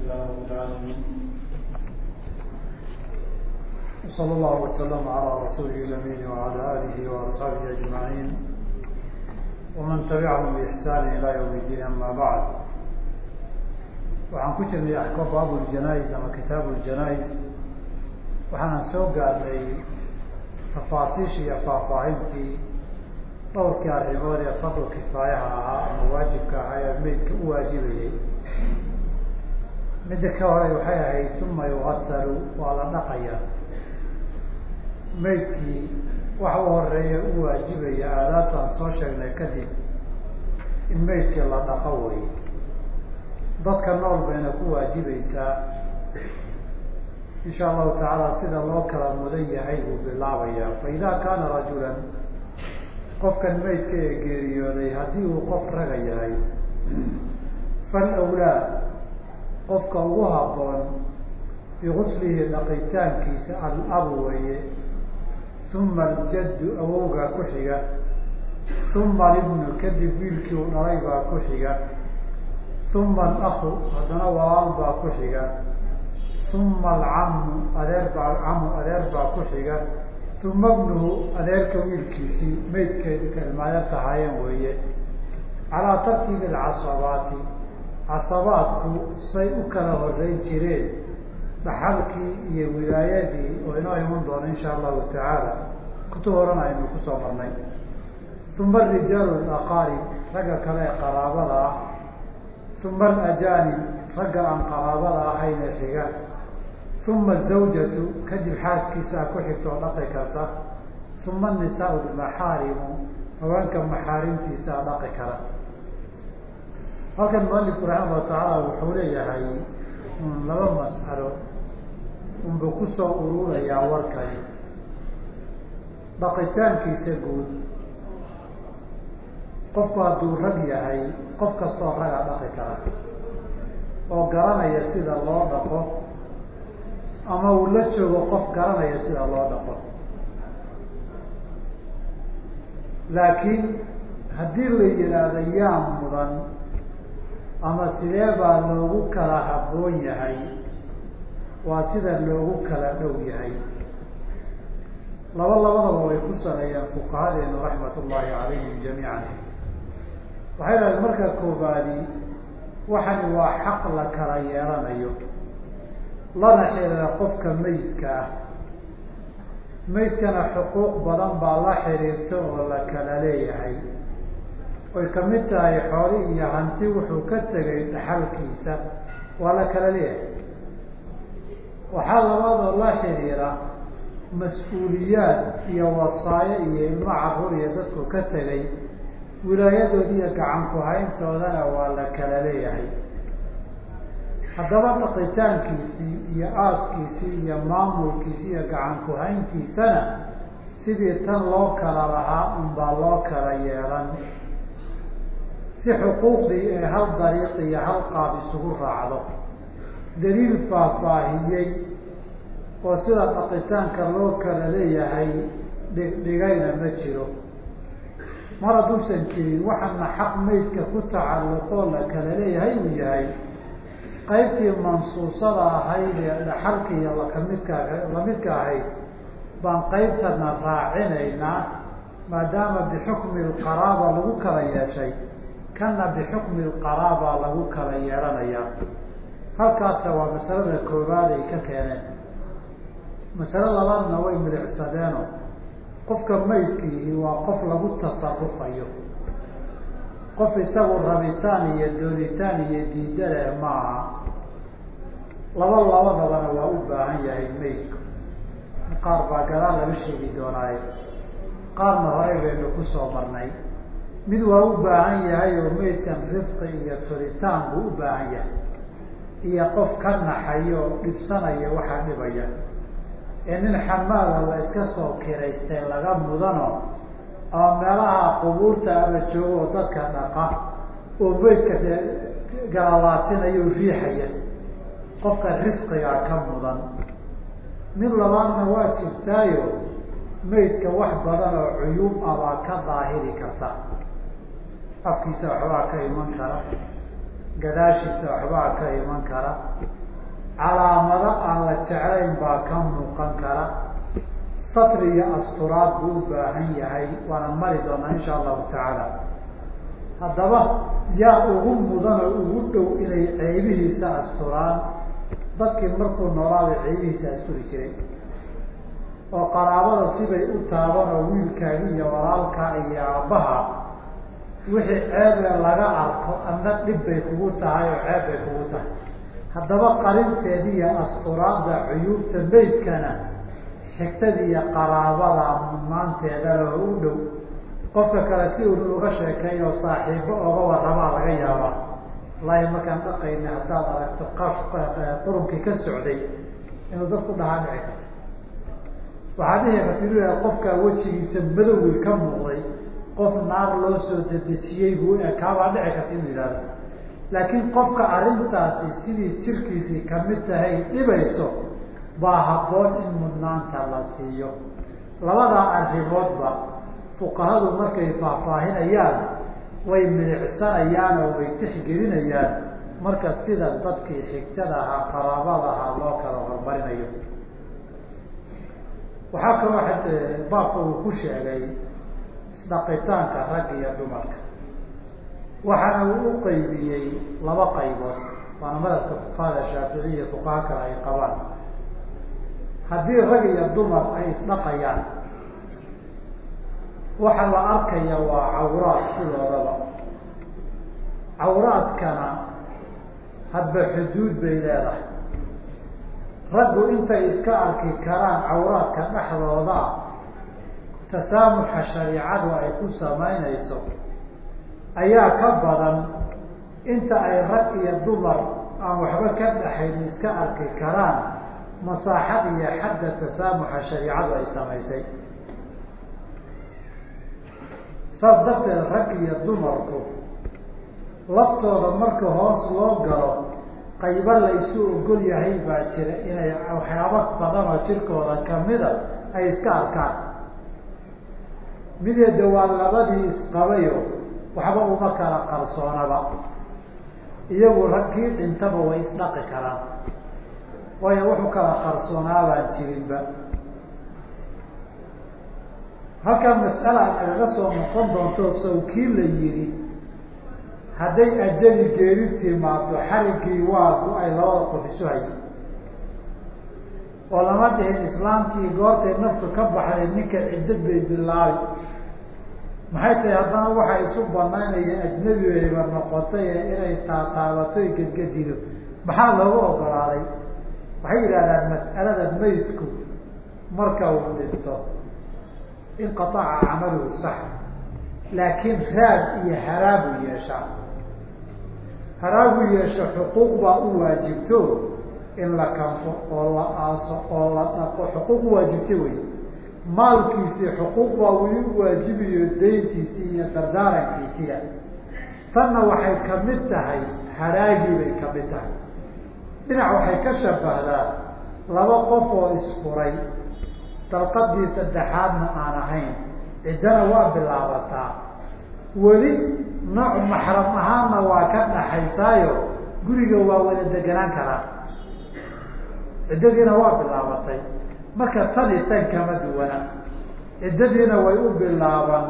لله رب العالمين وصلى الله وسلم على رسوله الأمين وعلى آله وأصحابه أجمعين ومن تبعهم بإحسان إلى يوم الدين أما بعد waxaan ku jirnay axkaam baabu ljanais ama kitaabu ljanais waxaanan soo gaarnay tafaasiishii iyo faahfaahintii dhowrkii arrimood ee fardu kifaayaha ahaa ama waajibka ahaa ee meydka u waajibayay midda ka hore waxay ahayd uma yugasalu waa la dhaqaya. Meydkii waxa u horreeya u waajibaya aadaabtaan soo sheegnay kadib in meydkii la dhaqo way dadka nool bayna ku waajibaysaa insha allahu tacaala sida loo kala mudan yahay buu bilaabayaa. Fa idaa kaana rajulan qofkan meydka ee geeriyooday haddii uu qof raga yahay fal awlaa qofka ugu habboon biguslihi dhaqitaankiisa al-abu weeye. Uma aljaddu awowgaa ku xiga. Uma alibnu kadib wiilkii uu dhalay baa ku xiga. Uma alaku haddana walaal baa ku xiga. Uma alcamu adeer baa camu adeer baa ku xiga. Uma bnuhu adeerka wiilkiisii meydkeedka ilmaadeer tahaayeen weeye. Calaa tartiibi alcasabaati casabaadku say u kala horeyn jireen dhaxalkii iyo wilaayadii oo inoo iman doono insha allahu tacaala. Kutub horana aynu ku soo marnay. Uma arijaalu alaqaarib ragga kale ee qaraabada ah. Uma alajaanib ragga aan qaraabada ahayne xiga. Uma azawjatu kadib xaaskiisaa ku xigta oo dhaqi karta. Uma anisaau lmaxaarimu haweenka maxaarimtiisaa dhaqi kara halkan mualifku raximah tacaala wuxuu leeyahay laba mas'alo unba ku soo ururayaa warkani. Dhaqitaankiisa guud. Qofku hadduu rag yahay qof kastoo ragaa dhaqi kara oo garanaya sida loo dhaqo ama uu la joogo qof garanaya sida loo dhaqo. Laakiin haddii la yihaahdo yaa mudan ama sidee baa loogu kala habboon yahay? Waa sida loogu kala dhow yahay. Laba labadaba way ku saleeyeen fuqahadeenu raxmat ullaahi calayhim jamiican. Waxay dhahayd marka koobaadi waxani waa xaq la kala yeelanayo. Lana xiriira qofka meydka ah. Meydkana xuquuq badan baa la xiriirta oo la kala leeyahay oy ka mid tahay xooli iyo hanti wuxuu ka tegay dhaxalkiisa. Waa la kala leeyahay. Waxaa labaadoo la xiriira mas'uuliyaad iyo wasaayo iyo ilmo carruur iyo dadku ka tegay. Wilaayadoodi iyo gacanku hayntoodana waa la kala leeyahay. Haddaba dhaqitaankiisii iyo aaskiisii iyo maamulkiisii iyo gacanku hayntiisana sidii tan loo kala lahaa unbaa loo kala yeelan si xuquuqdii ee hal dariiq iyo hal qaab isugu raacdo daliil faahfaahiyey oo sida dhaqitaanka loo kala leeyahay dhigdhigayna ma jiro. Mar hadduusan jirin waxaana xaq meydka ku tacalluqoo la kala leeyahay uu yahay qaybtii mansuusada ahayd ee dhaxalka lakamidka lamidka ahayd baan qaybtana raacinaynaa maadaama bixukmi lqaraaba lagu kala yeeshay kana bixukmi lqaraaba lagu kala yeelanayaa halkaasa waa masalada koowaad ay ka keeneen masale labaadna way milicsadeeno qofka maydkiihi waa qof lagu tasarufayo qof isagu rabitaan iyo doonitaan iyo diidaleh maaha laba labadabana waa u baahan yahay meydku qaar baa gadaal laga sheegi doonaaye qaarna horey baynu ku soo marnay mid waa u baahan yahay oo meydkan rifqi iyo turitaan buu u baahan yahay. Iyo qof ka naxayo oo dhibsanaya waxaa dhibaya. Ee nin xamaala la iska soo kiraystay laga mudano ama meelaha qubuurta ama joogo oo dadka dhaqa oo meydka dee galalaatinayo riixaya. Qofka rifqigaa ka mudan. Mid labaadna waa jirtaayo meydka wax badan oo cuyuub ah baa ka daahiri karta afkiisa waxbaa ka iman kara. Gadaashiisa waxbaa ka iman kara. Calaamado aan la jeclayn baa ka muuqan kara. Satri iyo asturaad buu u baahan yahay waana mari doonaa insha allahu tacaala. Haddaba yaa ugu mudan oo ugu dhow inay ceybihiisa asturaan. Dadkii markuu noolaabay ceybihiisa asturi jiray oo qaraabada sibay u taaban oo wiilkaagi iyo walaalkaa iyo aabbaha wixii ceebee laga arko adna dhib bay kugu tahay oo ceeb bay kugu tahay. Haddaba qarinteedi iyo asturaadda cuyuubta meydkana xigtadi qaraabada mudnaanteedana oo u dhow. Qofka kale si unu uga sheekeeyo saaxiibo oga warramaa laga yaabaa. Wallaahi markaan dhaqayna haddaad aragto qaf qurunkii ka socday inuu dadku dhahaa dhici karto. Waxaa dhici karta inuu wejigiisa madowgii ka muuqday qof naar loo soo dedejiyey buu ekaabaa dhici karta inuu yidhahdo laakiin qofka arrintaasi sidii jirkiisii ka mid tahay dhibayso baa habboon in mudnaanta la siiyo. Labadaa arrimoodba fuqahadu markay faahfaahinayaan way midicsanayaan oo way tixgelinayaan. Marka sida dadkii xigtada ahaa qaraabada ahaa loo kala horumarinayo waxaa kaloo baabka uu ku sheegay isdhaqitaanka rag iyo dumarka. Waxaana uu u qaybiyey laba qaybood. Waana madhabka fuqahada shaaficiya fuqaha kale ay qabaan. Haddii rag iyo dumar ay isdhaqayaan waxa la arkaya waa cawraad sidoodaba. Cawraadkana hadba xuduud bay leedahay. Raggu intay iska arki karaan cawraadka dhexdooda tasaamuxa shariicadu ay ku samaynayso ayaa ka badan inta ay rag iyo dumar aan waxba ka dhexayn iska arki karaan masaaxad iyo xadda tasaamuxa shariicadu ay samaysay. Saas darteed rag iyo dumarku laftooda marka hoos loo galo qaybo laysu ogol yahay baa jira inay waxyaabo badan oo jirkooda kamida ay iska arkaan mideeda waa labadii isqabayo waxba uma kala qarsoonaba. Iyagu raggii dhintaba way isdhaqi karaan. Waayo wuxuu kala qarsoonaabaan jirinba. Halkaa mas'ala nagaga soo noqon doonto sawkii la yidhi hadday ajali geeri timaado xariggii waa go'ay labada qof isu hay. Oo lama dhihin islaamkii goortay naftu ka baxday ninka ciddad bay bilaabi maxay tahay haddana waxa isu banaynaya ajnabi bayba noqotay ee inay taataabato gedgedido maxaa loogu ogolaaday? Waxay yidhahdaan mas'alada maydku marka uu dhinto inqaaca camaluhu sax laakiin raad iyo haraabuu yeeshaa haraabuu yeesha xuquuq baa u waajibto in la kanfo oo la aaso oo la dhaqo. Xuquuq u waajibta wey maalkiisii xuquuq baa weli u waajibayo dayntiisii iyo dardaarankiisiya tanna waxay ka mid tahay haraagii bay ka mid tahay. Dhinac waxay ka shabahdaa laba qof oo isfuray. Dalqadii saddexaadna aan ahayn ciddana waa bilaabataa. Weli nooc maxram ahaanna waa ka dhaxaysaayo guriga waa wada deganaan karaa. Ciddadiina waa bilaabatay marka tani tan kama duwana. Ciddadiina way u bilaaban.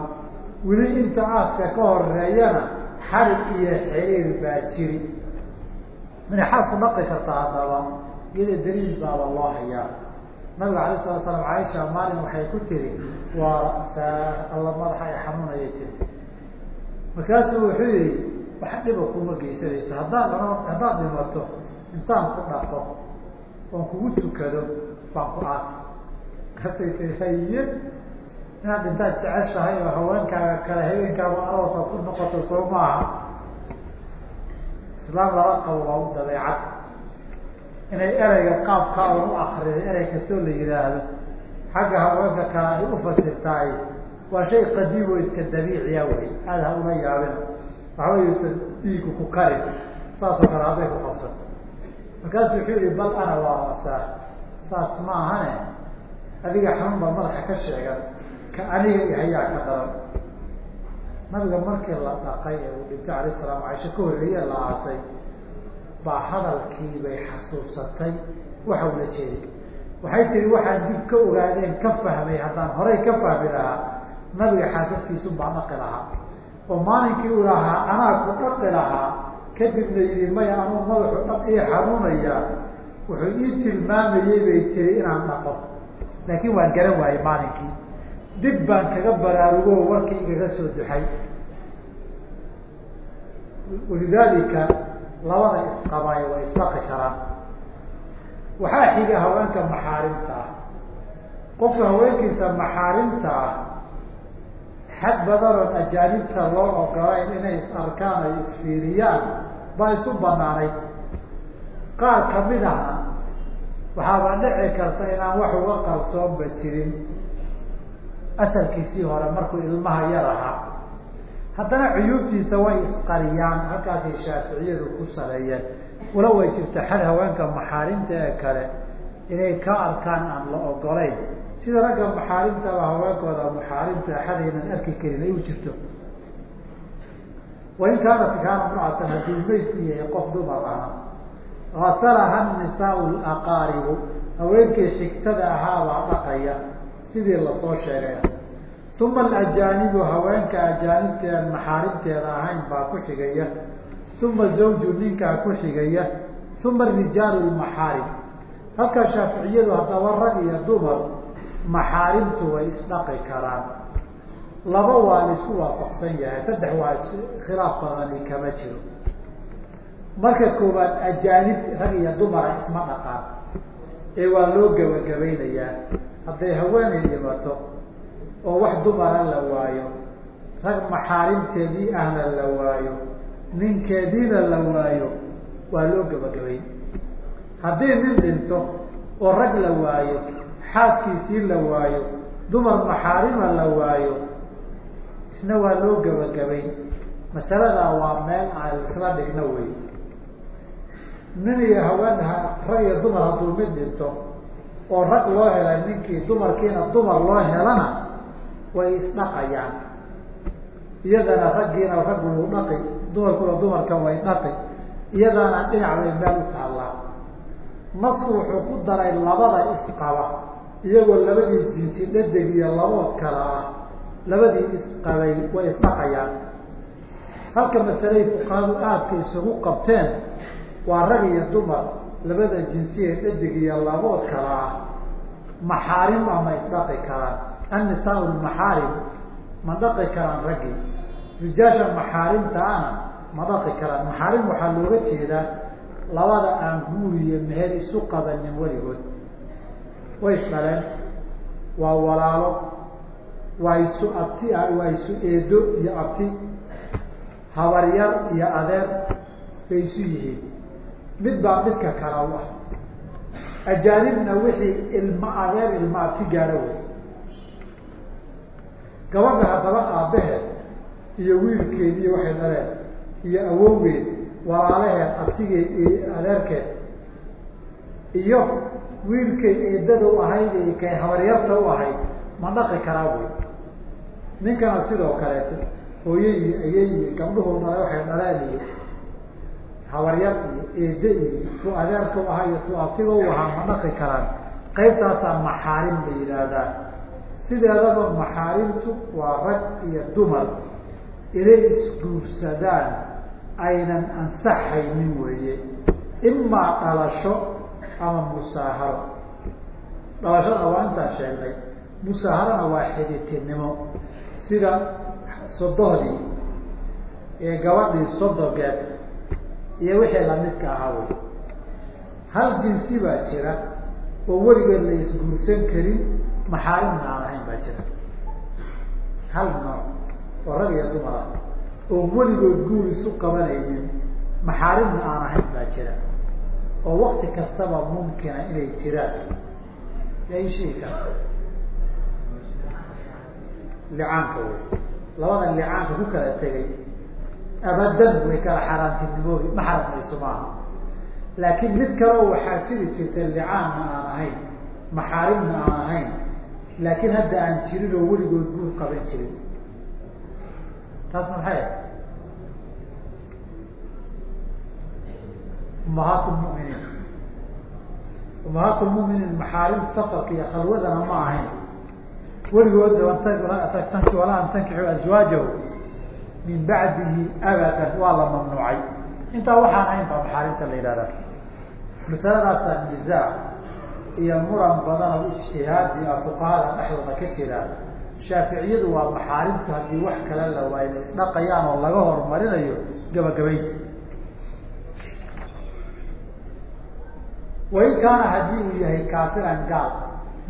Weli inta aaska ka horeeyana xarig iyo xiriir baa jiri. Minxaasku dhaqi karta haddaba iyada daliil baaba loo hayaa. Nabiga alay sala slam caaisha maalin waxay ku tiri waa alla madaxa ay xanuunayay tiri. Markaasuu wuxuu yihi wax dhiba kuma geysanayso. Haddaad haddaad dhimato intaan ku dhaqo oon kugu tukado baan ku aasi markaasay tii haye inaad dhintaad jeceshahay oo haweenkaaga kale habeenkaaga aroosa ku noqoto soo maaha. Islaam laba qabo waa u dabeecad inay ereyga qaabkaa un u akriday erey kastoo la yihaahdo xagga haweenka kale ay ufasirtaay waa shay qadiim oo iska dabiiciya wey aada ha ula yaabin. Waxba yuusan dhiigu ku karin saasoo kale hadday ku qabsato. Markaasu wuxuu yihi bal ana waa masaa saas ma ahane adiga xanuun baa madaxa ka sheegan ka aniga ihayaa ka daran. Nabiga markii la dhaqay ee uu dhintay alayh salaam caisha ka horreeye la aasay baa hadalkii bay xasuusatay. Waxa ula jeeday. Waxay tihi waxaan dib ka ogaadeen ka fahmay haddaan horay ka fahmi lahaa nabiga xaasaskiisun baa dhaqi lahaa. Oo maalinkii uu lahaa anaa ku dhaqi lahaa kadibna yidhi maya anuu madaxu dhaq ii xanuunaya wuxuu ii tilmaamayey bay tiri inaan dhaqo. Laakiin waan garan waayey maalinkii. Dib baan kaga baraarugo warkii igaga soo duxay. Walidaalika labada isqabaay way isdhaqi karaan waxaa xiga haweenka maxaarimta ah. Qofka haweenkiisa maxaarimta ah xad badanoon ajaanibta loo ogolayn inay is arkaan ay isfiiriyaan baa isu banaanayd qaar ka mid ahna waxaaba dhici karta inaan wax uga qarsoonba jirin. Asalkiisii hore markuu ilmaha yar ahaa haddana cuyuubtiisa way isqariyaan halkaasay shaaficiyadu ku saleeyeen wala way jirta xad haweenka maxaarimta ee kale inay ka arkaan aan la ogolayn sida ragga maxaarimtaba haweenkooda maxaarimta xadaynan arki karin ay u jirto. Wain kaanat kaana mra'atan hadduu maydku yahay qof dumar ahna asalaha nisaau laqaaribu haweenkii xigtada ahaabaa dhaqaya sidii la soo sheegay. Uma alajaanibu haweenka ajaanibteeda maxaarimteeda ahayn baa ku xigaya. Uma zawju ninkaa ku xigaya. Uma rijaalu lmaxaarim halkaa shaaficiyadu haddaba rag iyo dumar maxaarimtu way isdhaqi karaan. Laba waa la isku waafaqsan yahay saddex waa khilaaf badani kama jiro marka koowaad ajaanib rag iyo dumara isma dhaqaan ee waa loo gebagabaynayaa hadday haweenay dhimato oo wax dumara la waayo rag maxaarimteedii ahna la waayo ninkeediina la waayo waa loo gebagabayn haddii nin dhinto oo rag la waayo xaaskiisii la waayo dumar maxaarima la waayo isna waa loo gebagabayn masaladaa waa meel aan isla dhigno wey nin iyo haween rag iyo dumar hadduu mid dhinto oo rag loo helay ninkii dumarkiina dumar loo helana way isdhaqayaan iyadana raggiina rag wuu dhaqi dumarkuna dumarka way dhaqi iyadaana dhinac bay meel u taallaa. Nasku wuxuu ku daray labada isqaba iyagoo labadii jinsi dhadeg iyo labood kala ah. Labadii isqabay way isdhaqayaan halka masalay fuqahadu aadka isugu qabteen waa rag iyo dumar labada jinsiye dhadig iyo labood kala ah. Maxaarim ama isdhaqi karaan. Annisaa lmaxaarim ma dhaqi karaan raggii rijaasha maxaarimtaana ma dhaqi karaan. Maxaarim waxaa looga jeedaa labada aan guur iyo meher isu qabanin weligood. Way isdhaleen waa walaalo waa isu abti waa isu eedo iyo abti. Habaryar iyo adeer bay isu yihiin mid baa midka kala u ah ajaanibna wixii ilma adeer ilma abti gaadho wey. Gabadha haddaba aabaheed iyo wiilkeed iyo waxay dhaleen iyo awowgeed walaalaheed abtigeed iyo adeerkeed iyo wiilkay eedada u ahayd kay habaryarta u ahayd ma dhaqi karaa wey. Ninkana sidoo kaleeto hooye iyo eye iyo gabdhuhu dhala waxay dhaleen iyo habaryar iyo eede iyo tu adeerka u ahaa iyo tu abtiga u ahaa ma dhaqi karaan. Qaybtaasaa maxaarim la yidhaahdaa. Sideedaba maxaarimtu waa rag iyo dumar. Inay isguursadaan aynan ansaxaynin weeye. Imaa dhalasho ama musaaharo. Dhalashada waa intaan sheegnay. Musaaharana waa xiditinimo sida sodohdii ee gabadhii sodogeed iyo wixii lamidka ahaa wey hal jinsi baa jira oo weligeed la isguursan karin maxaarimna aan ahayn baa jira. Hal nooc oo rag iyo dumar oo weligood guur isu qabanaynin maxaarimna aan ahayn baa jira. Oo wakti kastaba mumkina inay jiraan. Yaa kara licaanka wey labada licaanka ku kala tegay abadan way kala xaaraantinimoobi maxram mayso maaha laakiin mid kaleo waxaa jiri jirta licaanna aan ahayn maxaarimna aan ahayn laakiin hadda aan jirin oo weligood guur qaban jirin taas maxay umahaat lmuminiin umahaat lmuminiin maxaarim safarka iyo khalwadana ma ahayn weligood tanki walaa an tankixu azwaajahu min bacdihi abadan waa la mamnuucay. Intaa waxaan ahayn baa maxaarimta la yihahda masaladaasa nizaac iyo muran badan oo ijtihaadi a fuqahada dhexdooda ka jira shaaficiyadu waa maxaarimta haddii wax kale la waayo la isdhaqayaan oo laga horumarinayo gabagabaynta wain kaana haddii uu yahay kaafiran gaal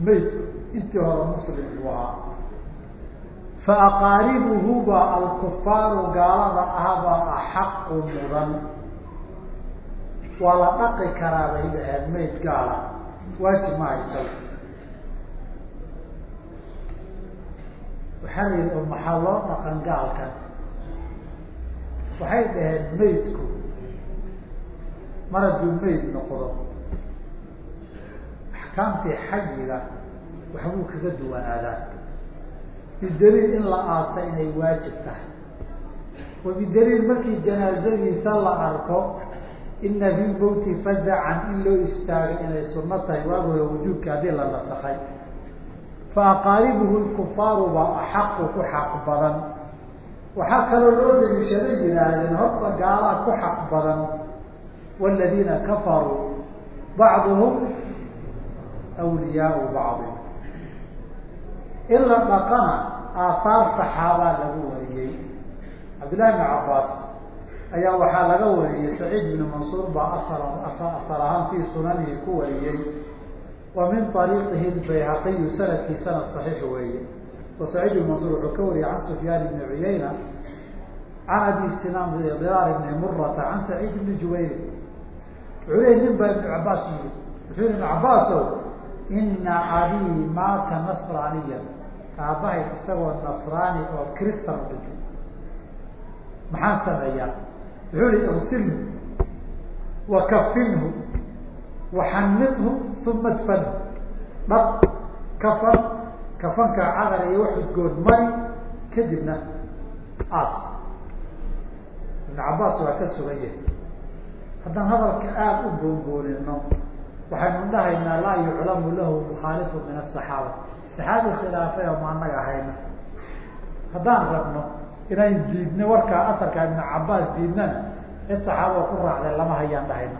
maydku intii hore muslim buu ahaa fa aqaaribuhu baa alkufaaru gaalada ahbaa axaqu mudan. Waa la dhaqi karaa bay dhaheen mayd gaala. Waajib ma haysan waxaa la yihi oo maxaa loo dhaqan gaalkan waxay dhaheen maydku mar hadduu mayd noqdo axkaamtii xajiga waxbuu kaga duwanaadaa bidaliil in la aasa inay waajib tahay. Wa bidaliil markii janaazadiisa la arko ina fi lmowti fazacan in loo istaagay inay sunno tahay waagooda wujuubka haddii la nasakay fa aqaaribuhu lkufaaru baa axaqu ku xaq badan. Waxaa kaloo loo daliishada yihaahdeen horta gaalaa ku xaq badan. Waladiina kafaruu bacduhum awliyaau bacdi in la dhaqana aahaar saxaabaa lagu wariyey. Cabdillahi bn cabaas ayaa waxaa laga wariyey saciid bn mansuur baa asal ahaan fii sunanihi ku wariyey. Wa min ariiqihi bayhaqiyu sanadkiisana saxiix weeye. Wa saciid bn mansuur wuxuu ka wariyey can sufyaan ibni cuyayna can abi sinaan diraar ibni murata can saciid ibni jubayr. Wuxuu nin baa ibnu cabaas yii wuxuu yihi ibnu cabaasow ina abii maata nasraaniya aabahay isagoo nasraani oo kristan u dhintay maxaan sameeyaa? Wuxuu ihi irsilhu wakafinhu waxanidhu uma dfanhu dhab kafan kafanka cadar iyo wax udgoon mari kadibna aas. Ibnu cabaas waa ka sugan yahay. Haddaan hadalka aada u boonboonino waxaynu dhahaynaa laa yuclamu lahu mukhaalifu min asaxaaba saxaabi khilaafay oo maanaga hayna haddaan rabno inayn diidno warkaa asarka ibnu cabaas diidnana cid saxaabao ku raacday lama hayaan dhahayna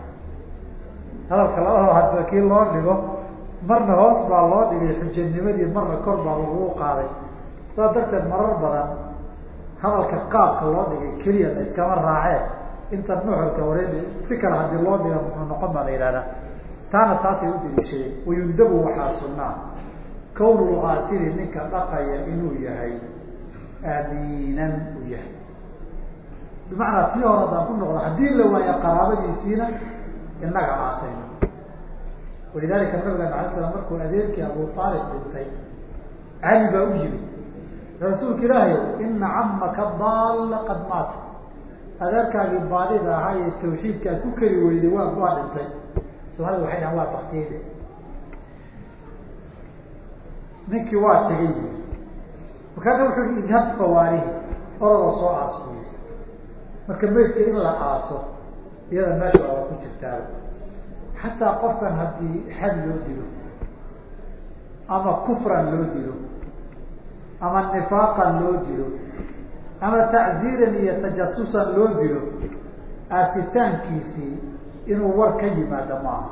hadalka labadaba hadba kii loo dhigo marna hoos baa loo dhigay xujanimadii marna kor baa lagugu qaaday saa darteed marar badan hadalka qaabka loo dhigay keliya la iskama raacee inta nuxurka wareed si kale haddii loo dhiga muxuu noqon baa la yihahdaa taana taasay u daliishadeen wayundabu waxaa sunnaa kawnulgaasili ninka dhaqaya inuu yahay aamiinan uu yahay. Bimacnaa tii hore haddaan ku noqdo haddii la waayo qaraabadiisiina inaga aasayno walidalika nabigan alay slam markuu adeerkii abu aalib dhintay cali baa u yimid rasuulka ilaahay ina camaka daalla qad maata adeerkaagii baadida ahaa ee tawxiidka aad ku keli weyday waa waa dhintay soomaalida waxay dhahan waa baktiyeyde ninkii waa tegay. Markaasa wuxuu i idhab fawaarihi orodoo soo aasuuyo marka maydka in la aaso iyada meesha waaba ku jirtaaba xataa qofkan haddii xad loo dilo ama kufran loo dilo ama nifaaqan loo dilo ama tacziiran iyo tajasusan loo dilo aasitaankiisii inuu war ka yimaado maaha.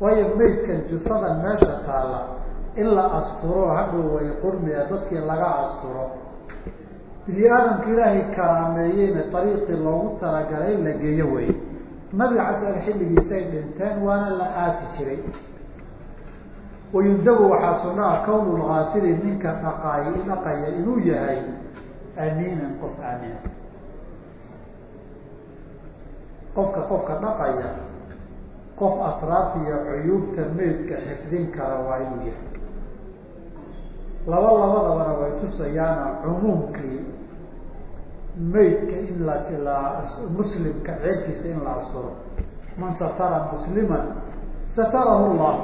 Waayo maydkan jusadan meesha taalla in la asturo hadhow way qurmiya dadkii laga asturo. Bini aadamka ilaahay karaameeyeyna ariiqii loogu talagalay in la geeyo wey nabiga casal xilligiisay dhinteen waana la aasi jiray. Wayundabu waxaa sunaa kawnulgaasili ninka dhaqaay dhaqaya inuu yahay amiinan qof aamina qofka qofka dhaqaya qof asraarta iyo cuyuubta meydka xifdin kara waa inuu yahay laba labadabana way tusayaana cumuumkii meydka in la muslimka ceebkiisa in la asturo man satara musliman satarahu llah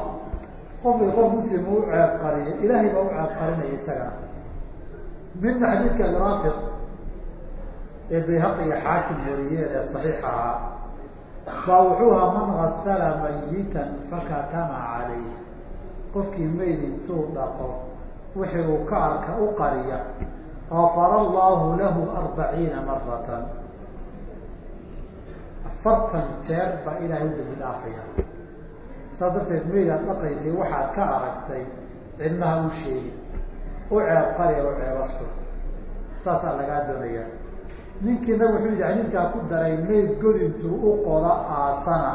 qofkii qof muslim u ceeb qariyo ilaahay baa u ceeb qarinaya isagana midna xadiidka alwaafiq ee bayhaqi iyo xaakim wariyeen ee saxiixa ahaa baa wuxuu ahaa man gasala mayitan fakatama calayh qofkii mayd intuu dhaqo wixii uu ka arka u qariya gafara allahu lahu arbaciina maratan afartan jeer baa ilaahay u dambi dhaafaya saas darteed maydaad dhaqaysay waxaad ka aragtay cidnaha u sheegi u ceeb qariya u ceebasku saasaa lagaa doonaya. Ninkiina wuxuu yihi xadiidkaa ku daray mayd god intuu u qoda aasana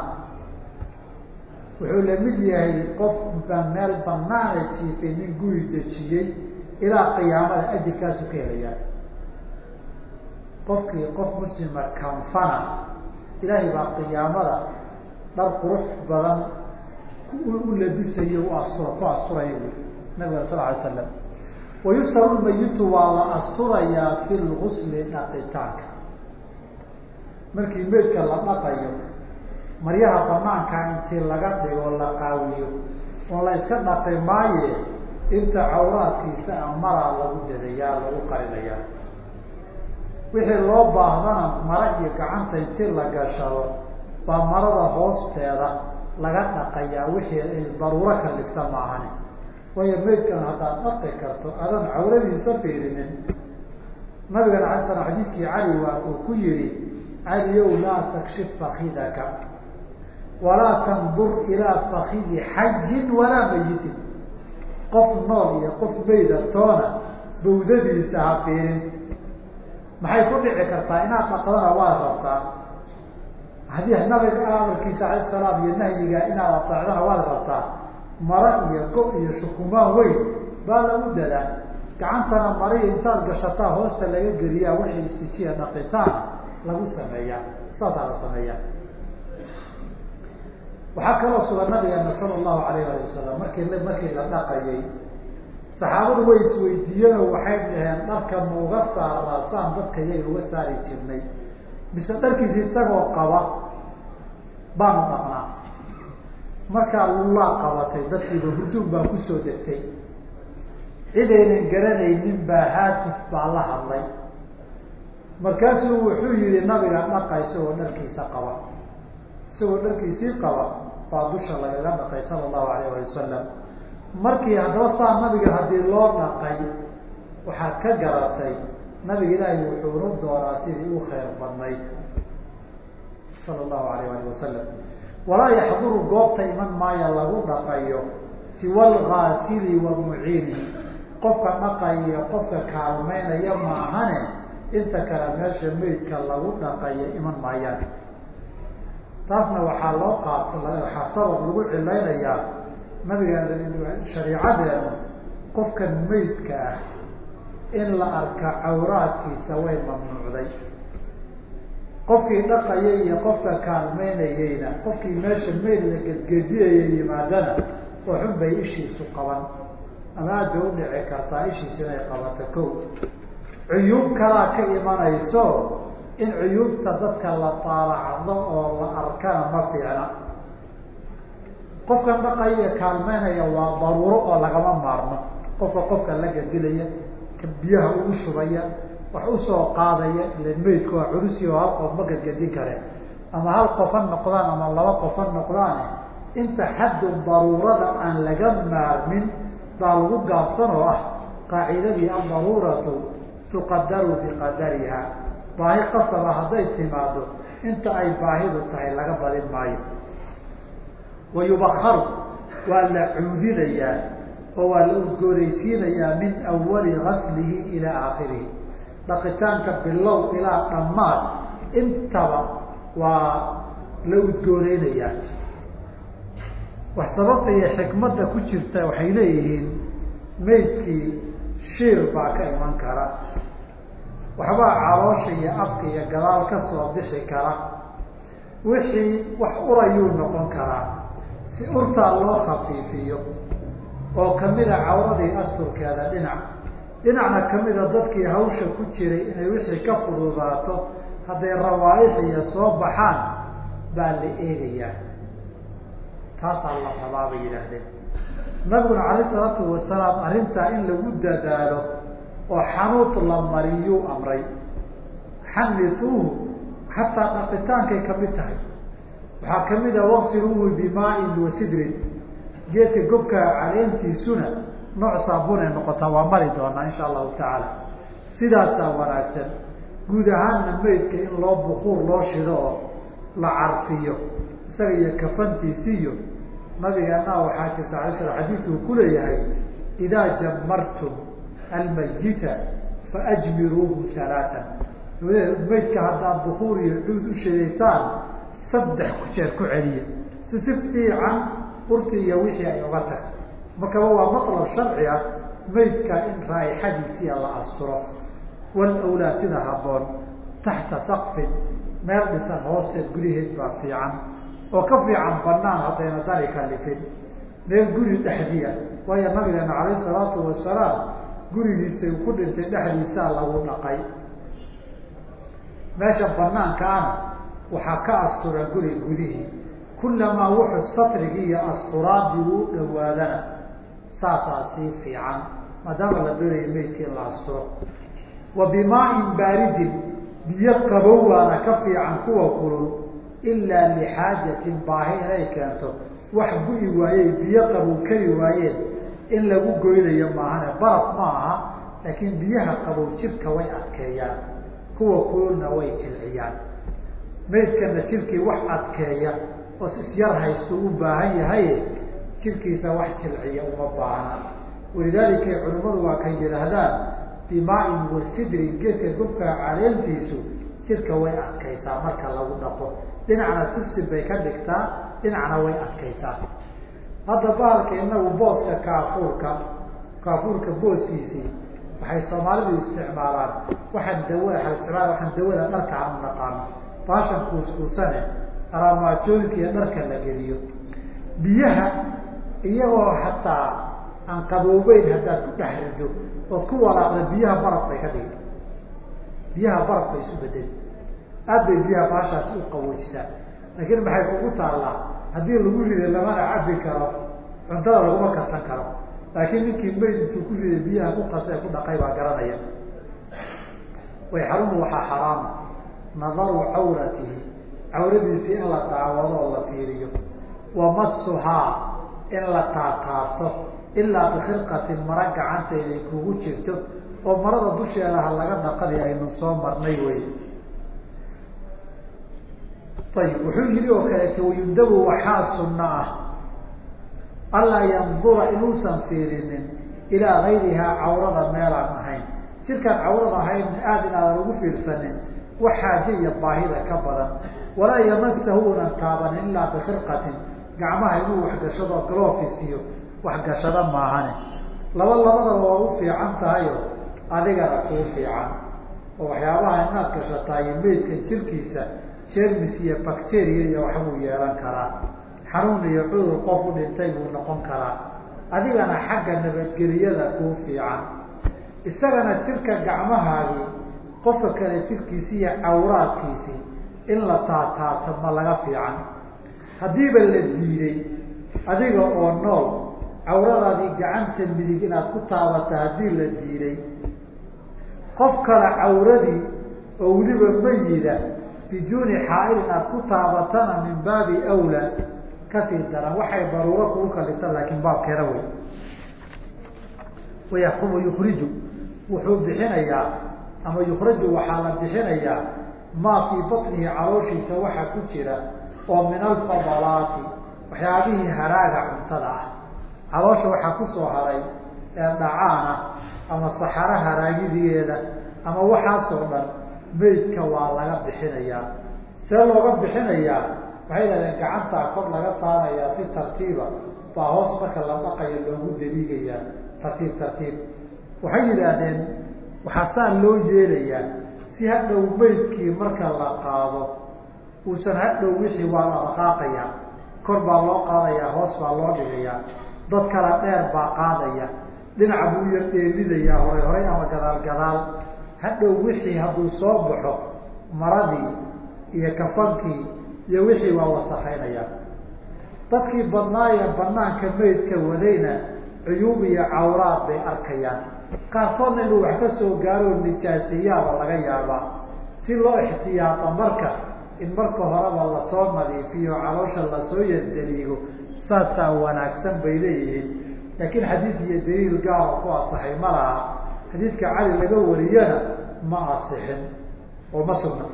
wuxuu la mid yahay qof ba meel banaana jiifay nin guri dejiyey ilaa qiyaamada ajirkaasu ka helayaa. Qofkii qof muslima kanfana ilaahay baa qiyaamada dhar qurux badan u labisayo u astura ku asturaya bu nabiga sal alay slam wayustaru lmayitu waa la asturayaa fi lgusli dhaqitaanka markii meydka la dhaqayo maryaha banaanka intii laga dhigo la qaawiyo. Oon la iska dhaqi maaye. Inta cawraadkiisa a maraa lagu dadayaa lagu qarinayaa wixii loo baahdana mara iyo gacanta intii la gashado baa marada hoosteeda laga dhaqayaa wixii daruuro ka dhigta maahani. Waayo meydkan haddaad dhaqi karto adan cawradiisa fiirinin. Nabigana alay slam xadiidkii cali waa uu ku yihi caliyow laa takshif fakidaka walaa tandur ilaa fakidi xayin walaa mayitin qof nool iyo qof mayda toona bawdadiisa ha fiirin. Maxay ku dhici kartaa inaad dhaqdana waad rabtaa? Haddii nabiga amarkiisa alayh salaam iyo nahyiga inaad ateecdana waad rabtaa? Mara iyo go iyo shukumaan weyn baa lagu dadaa gacantana mariya intaad gashataa hoosta laga geliyaa wixii istijiya dhaqitaan lagu sameeyaa. Saasaa la sameeyaa waxaa kaloo sugan nabigeena sala allahu alayh ali wasalam markii markii la dhaqayay saxaabadu way isweydiiyeen oo waxay dhaheen dharka mauga saaraa saan dadka yay uga saari jirnay. Mise dharkiisa isagoo qaba baanu dhaqnaa. Markaa lullaa qabatay dadkiiba hurduun baa ku soo degtay. Cidaynan garanaynin baa haatuf baa la hadlay. Markaasuu wuxuu yihi nabiga dhaqa isagoo dharkiisa qaba. Isagoo dharkiisii qaba baa dusha lagaga dhaqay sala allahu alayh ali wasalam markii haddaba saa nabiga haddii loo dhaqay waxaad ka garatay. Nabiga ilaahi wuxuuna doonaa sidii u khayr badnayd sala allahu alayh ali wasalam walaa yaxduru goobta iman maaya lagu dhaqayo siwa algaasili wa muciinihi qofka dhaqaya qofka kaalmeynaya maahane inta kale meesha meydka lagu dhaqayo iman maayaan taasna waxaa loo qaata waxaa sabab lagu cilaynayaa nabiga shariicadeenu qofkan meydka ah in la arka cawraadkiisa way mamnuucday. Qofkii dhaqaya iyo qofka kaalmeynayeyna qofkii meesha meyd la gedgediyaya yimaadana oo xun bay ishiisu qaban. Ama aad bay udhici kartaa ishiisu inay qabato ko cuyuub kalaa ka imanayso in cuyuubta dadka la taalacdo oo la arkana ma fiicna. Qofkan dhaqaya kaalmeynaya waa daruuro oo lagama maarmo. Qofka qofka la gedgelaya ka biyaha ugu shubaya wax u soo qaadaya ila meydka waa culusi oo hal qof ma gedgedin kare. Ama hal qofa noqdaan ama laba qofa noqdaan inta xaddu daruurada aan laga maarmin baa lagu gaabsan oo ah qaacidadii aldaruuratu tuqadaru biqadariha baahi qasaba hadday timaado inta ay baahidu tahay laga badin maayo. Wayubakaru waa la cuudinayaa oo waa la udgooreysiinayaa min awali gaslihi ilaa aakhirihi. Dhaqitaanka bilow ilaa dhammaad intaba waa la udgooreynayaa wax sababta iyo xikmadda ku jirta waxay leeyihiin meydkii shiir baa ka iman kara waxbaa caloosha iyo afka iyo gadaal ka soo bixi kara. Wixii wax urayuu noqon karaa. Si urtaa loo khafiifiyo oo kamida cawradii asturkeeda dhinac. Dhinacna kamida dadkii hawsha ku jiray inay wixii ka fududaato hadday rawaaixi soo baxaan baa la eegayaa. Taasaa la rabaa bay yidhaahdeen. Nabiguna calayh isalaatu wasalaam arrintaa in lagu dadaalo oo xanuud la mariyuu amray. Xanituuhu xataa dhaqitaankay ka mid tahay. Waxaa ka mid a waqsiluuhu bimaain wa sidrin. Geedka gobka caleentiisuna nooc saabunay noqotaa waa mari doonaa insha allahu tacaala. Sidaasaa wanaagsan. Guud ahaanna meydka in loo bukuur loo shido oo la carfiyo isaga iyo kafantiisiiyo nabigeena waxaa jirta ala sl ku leeyahay idaa jamartum almayita faajmiruuhu salaatan. Meydka haddaad bukuur iyo cuud u shidaysaan saddex jeer ku celiya. Si si fiican urti iyo wixii ay uga tagto markaba waa matlab sharci ah meydka in raaixadiisiia la asturo. Walawlaa sida haboon taxta sakfin meel dhisan hoosteed gudaheed baa fiican. Oo ka fiican banaan haddayna dari kalifin meel guri dhexdiia waayo nabigeena calayh salaatu wasalaam gurigiisa uu ku dhintay dhexdiisaa lagu dhaqay. Meesha banaankaana waxaa ka astura guri gudihii kulamaa wuxuu satrigii iyo asturaadii uu dhawaadana saasaa sii fiican. Maadaama la doonayo meydka in la asturo. Wa bimaain baaridin biyo qabow waana ka fiican kuwa kulul ilaa lixaajatin baahi inay keento. Wax gu-i waayey biyo qabow kari waayeen in lagu goynayo maahane baraf ma aha laakiin biyaha qabow jirka way adkeeyaan kuwa kululna way jilciyaan. Meydkana jirkii wax adkeeya oo isyar haystu u baahan yahay jirkiisa wax jilciya uma baahna. Walidaalika culimmadu waa kay yidhaahdaan bimaain wa sidrin geedka gubka caleentiisu jirka way adkaysaa marka lagu dhaqo. Dhinacna sibsib bay ka dhigtaa dhinacna way adkaysaa hadda bahalka inagu booska kaafuurka kaafuurka booskiisii waxay soomaalidu isticmaalaan. Waxaan dawada a isticmaala waxaan dawada dharka aan naqaano. Baashan kuuskuusane araamaajooyinka iyo dharka la geliyo. Biyaha iyagoo hataa aan qaboobeyn haddaad ku dhex rido ood ku walaaqda biyaha baraf bay ka dhigi biyaha baraf bay isu bedeli aad bay biyaha baashaasi u qaboojisaa laakiin maxay kugu taallaa haddii lagu riday lamana cabi karo cuntada laguma karsan karo. Laakiin ninkii mayd intuu ku riday biyaha ku qasa ee ku dhaqay baa garanaya. Way xarumu waxaa xaraama nadaru cawratihi. Cawradiisii in la daawado oo la fiiriyo. Wamasuhaa in la taataabto ilaa bikhirqatin mara gacantayday kugu jirto. Oo marada dusheeda ha laga dhaqadi aynu soo marnay wey ayib wuxuu yihi oo kaleeto wayundabu waxaa sunno ah. Allaa yandura inuusan fiirinin ilaa gayrihaa cawrada meelaan ahayn. Jirkaan cawrada ahayn aada inaadan ugu fiirsanin. Wax xaaje iyo baahida ka badan. Walaa yamasahu unan taabanin ilaa bikhirqatin gacmaha inuu waxgashado glofisiyo waxgashado maahane. Laba labadaba waa u fiican tahayo adigana kuu fiican. Oo waxyaabaha inaad gashataa iyo meydka jirkiisa jermis iyo bacteria iyo waxbuu yeelan karaa. Xanuun iyo cudur qof u dhintay buu noqon karaa. Adigana xagga nabadgeliyada kuu fiican. Isagana jirka gacmahaagii qofka kale jirkiisi iyo cawraadkiisii in la taataabto ma laga fiican. Haddiiba la diiday adiga oo nool cawradaadii gacanta midig inaad ku taabata haddii la diiday qof kale cawradii oo weliba mayida bijuuni xaail inaad ku taabatana min baabi awlaa ka sii daran. Waxay daruuro kugu kalita laakiin baabkeeda wey. Wayaxkumu yukriju wuxuu bixinayaa ama yukraju waxaa la bixinayaa maa fii batnihi calooshiisa waxa ku jira oo min alfadalaati waxyaabihii haraaga cuntada ah. Caloosha waxaa ku soo haray ee dhacaana ama saxaro haraagideeda ama waxaasoo dhan meydka waa laga bixinayaa. See looga bixinayaa waxay yidhahdeen gacantaa kor laga saarayaa si tartiiba baa hoos marka la dhaqayo loogu daliigayaa tartiib tartiib. Waxay yidhaahdeen waxaa saa loo yeelayaa si hadhow meydkii marka la qaado uusan hadhow wixii waa la dhaqaaqayaa kor baa loo qaadayaa hoos baa loo dhigayaa. Dad kala dheer baa qaadaya. Dhinaca buu yar dheelidayaa horay horay ama gadaal gadaal hadhow wixii hadduu soo baxo maradii iyo kafankii iyo wixii waa wasakaynayaan dadkii badnaayee banaanka meydka wadayna cuyuub iyo cawraad bay arkayaan. Qaarkoodna inuu wax ka soo gaaro nijaaseyaaba laga yaabaa. Si loo ixtiyaata marka in marka horeba la soo nadiifiyo caloosha la soo yardaliigo saasaa wanaagsan bay leeyihiin. Laakiin xadiid iyo daliil gaara ku asaxay ma laha xadiidka cali laga wariyana ma asixin oo ma sugna.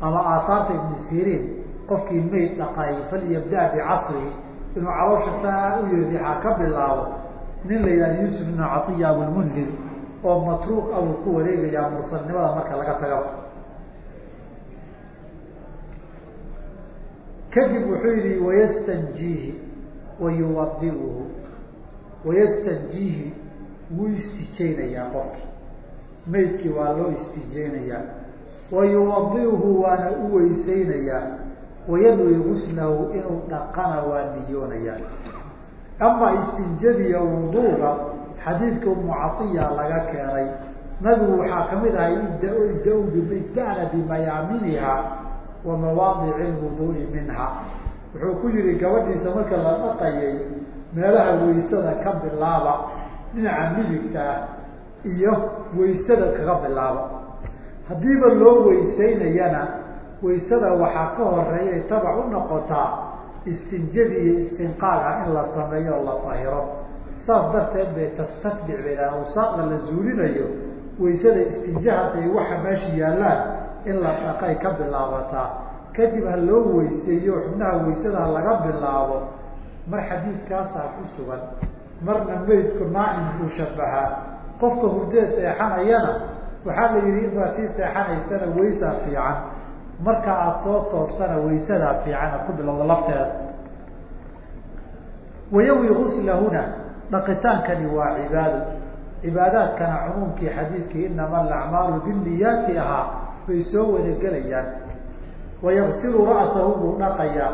Ama aahaarta ibni siriin qofkii mayd dhaqay falyabda bicasrihi inuu caloosha saa u yerdixaa ka bilaabo. Nin la yidhahda yuusuf ibnu caiya abulmundir oo matruuq abuu ku wareegayaa mursalnimada marka laga tagaba kadib wuxuu yihi wayastanjiihi wayuwadiuhu wayastanjiihi wuu istijeynayaa qofki. Maydkii waa loo istijeynayaa wayuwadiuhu waana u weyseynayaa wayanwi guslahu inuu dhaqana waa niyoonayaa ama istinjadiya wuduuga xadiidka umu caiya laga keenay. Nabigu waxaa ka mid ahay ibda-na bimayaaminiha wa mawaadici lwuduui minha. Wuxuu ku yihi gabadhiisa marka la dhaqayay meelaha waysada ka bilaaba dhinaca midigta ah iyo waysada kaga bilaaba haddiiba loo weyseynayana waysada waxaa ka horeeyay tabac u noqotaa istinjadi iyo istinqaaga in la sameeyo oo la tahiro saas darteed bay tastatbic bay dhaha awsaaqda la zuulinayo waysada istinja hadday waxa meesha yaallaan in la dhaqay ka bilaabataa. Kadib ha loo weyseeyo xubnaha waysada laga bilaabo mar xadiidkaasaa ku sugan marna meydku naaim uu shabahaa qofka hurdee seexanayana waxaa la yihi inbaad sii seexanaysana waysaa fiican. Marka aada soo toostana waysadaa fiicana ku bilowda lafteeda. Wayawi guslahuna dhaqitaankani waa cibaado cibaadaadkana cumuumkii xadiidkii inama alacmaalu binniyaati ahaa bay soo wadagelayaan. Wayagsilu ra'sahu buu dhaqayaa.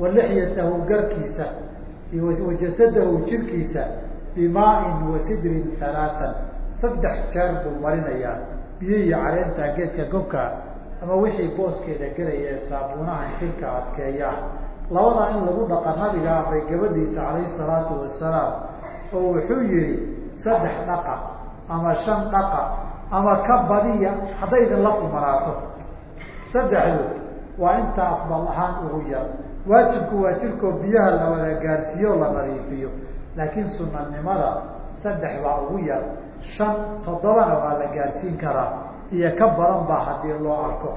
Wa lixyatahu garkiisa jasadahu jirkiisa bimaain wa sidrin halaatan saddex jeer buu marinayaa. Biyo iyo caleentaa geedka gobka ama wixii booskeeda gelaya ee saabuunaha jirka adkeeya. Labadaa in lagu dhaqa nabiga amray gabadhiisa calayhi salaatu wasalaam oo wuxuu yihi saddex dhaqa ama shan dhaqa ama ka badiya hadday idinla kumanaato saddexdu waa inta afdal ahaan ugu yar waajibku waa jirkoo biyaha la wada gaarsiiyo la nadiifiyo. Laakiin sunanimada saddex baa ugu yar. Shan toddobana waa la gaarsiin karaa. Iyo ka badan baa haddii loo arko.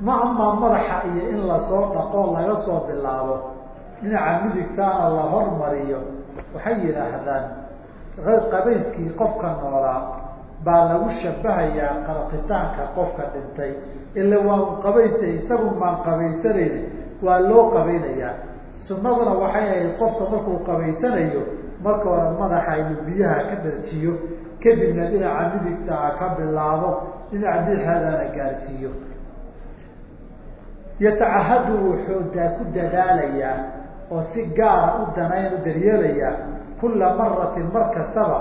Ma amaa madaxa iyo in la soo dhaqo laga soo bilaabo. Dhinaca midigtaana la hormariyo. Waxay yidhaahdaan qabayskii qofka noolaa baa lagu shabahayaa qalqitaanka qofka dhintay. Ila waa u qabaysay isagun baan qabaysanayni waa loo qabaynayaa. Sunnaduna waxay ahayd qofka markuu qabaysanayo marka hore madaxa inuu biyaha ka dharjiyo kadibna dhinaca midigtaa ka bilaabo dhinaca bidixaadana gaarsiiyo. Yatacahadu wuxuu daa ku dadaalayaa oo si gaara u danayn u daryeelayaa kula maratin mar kastaba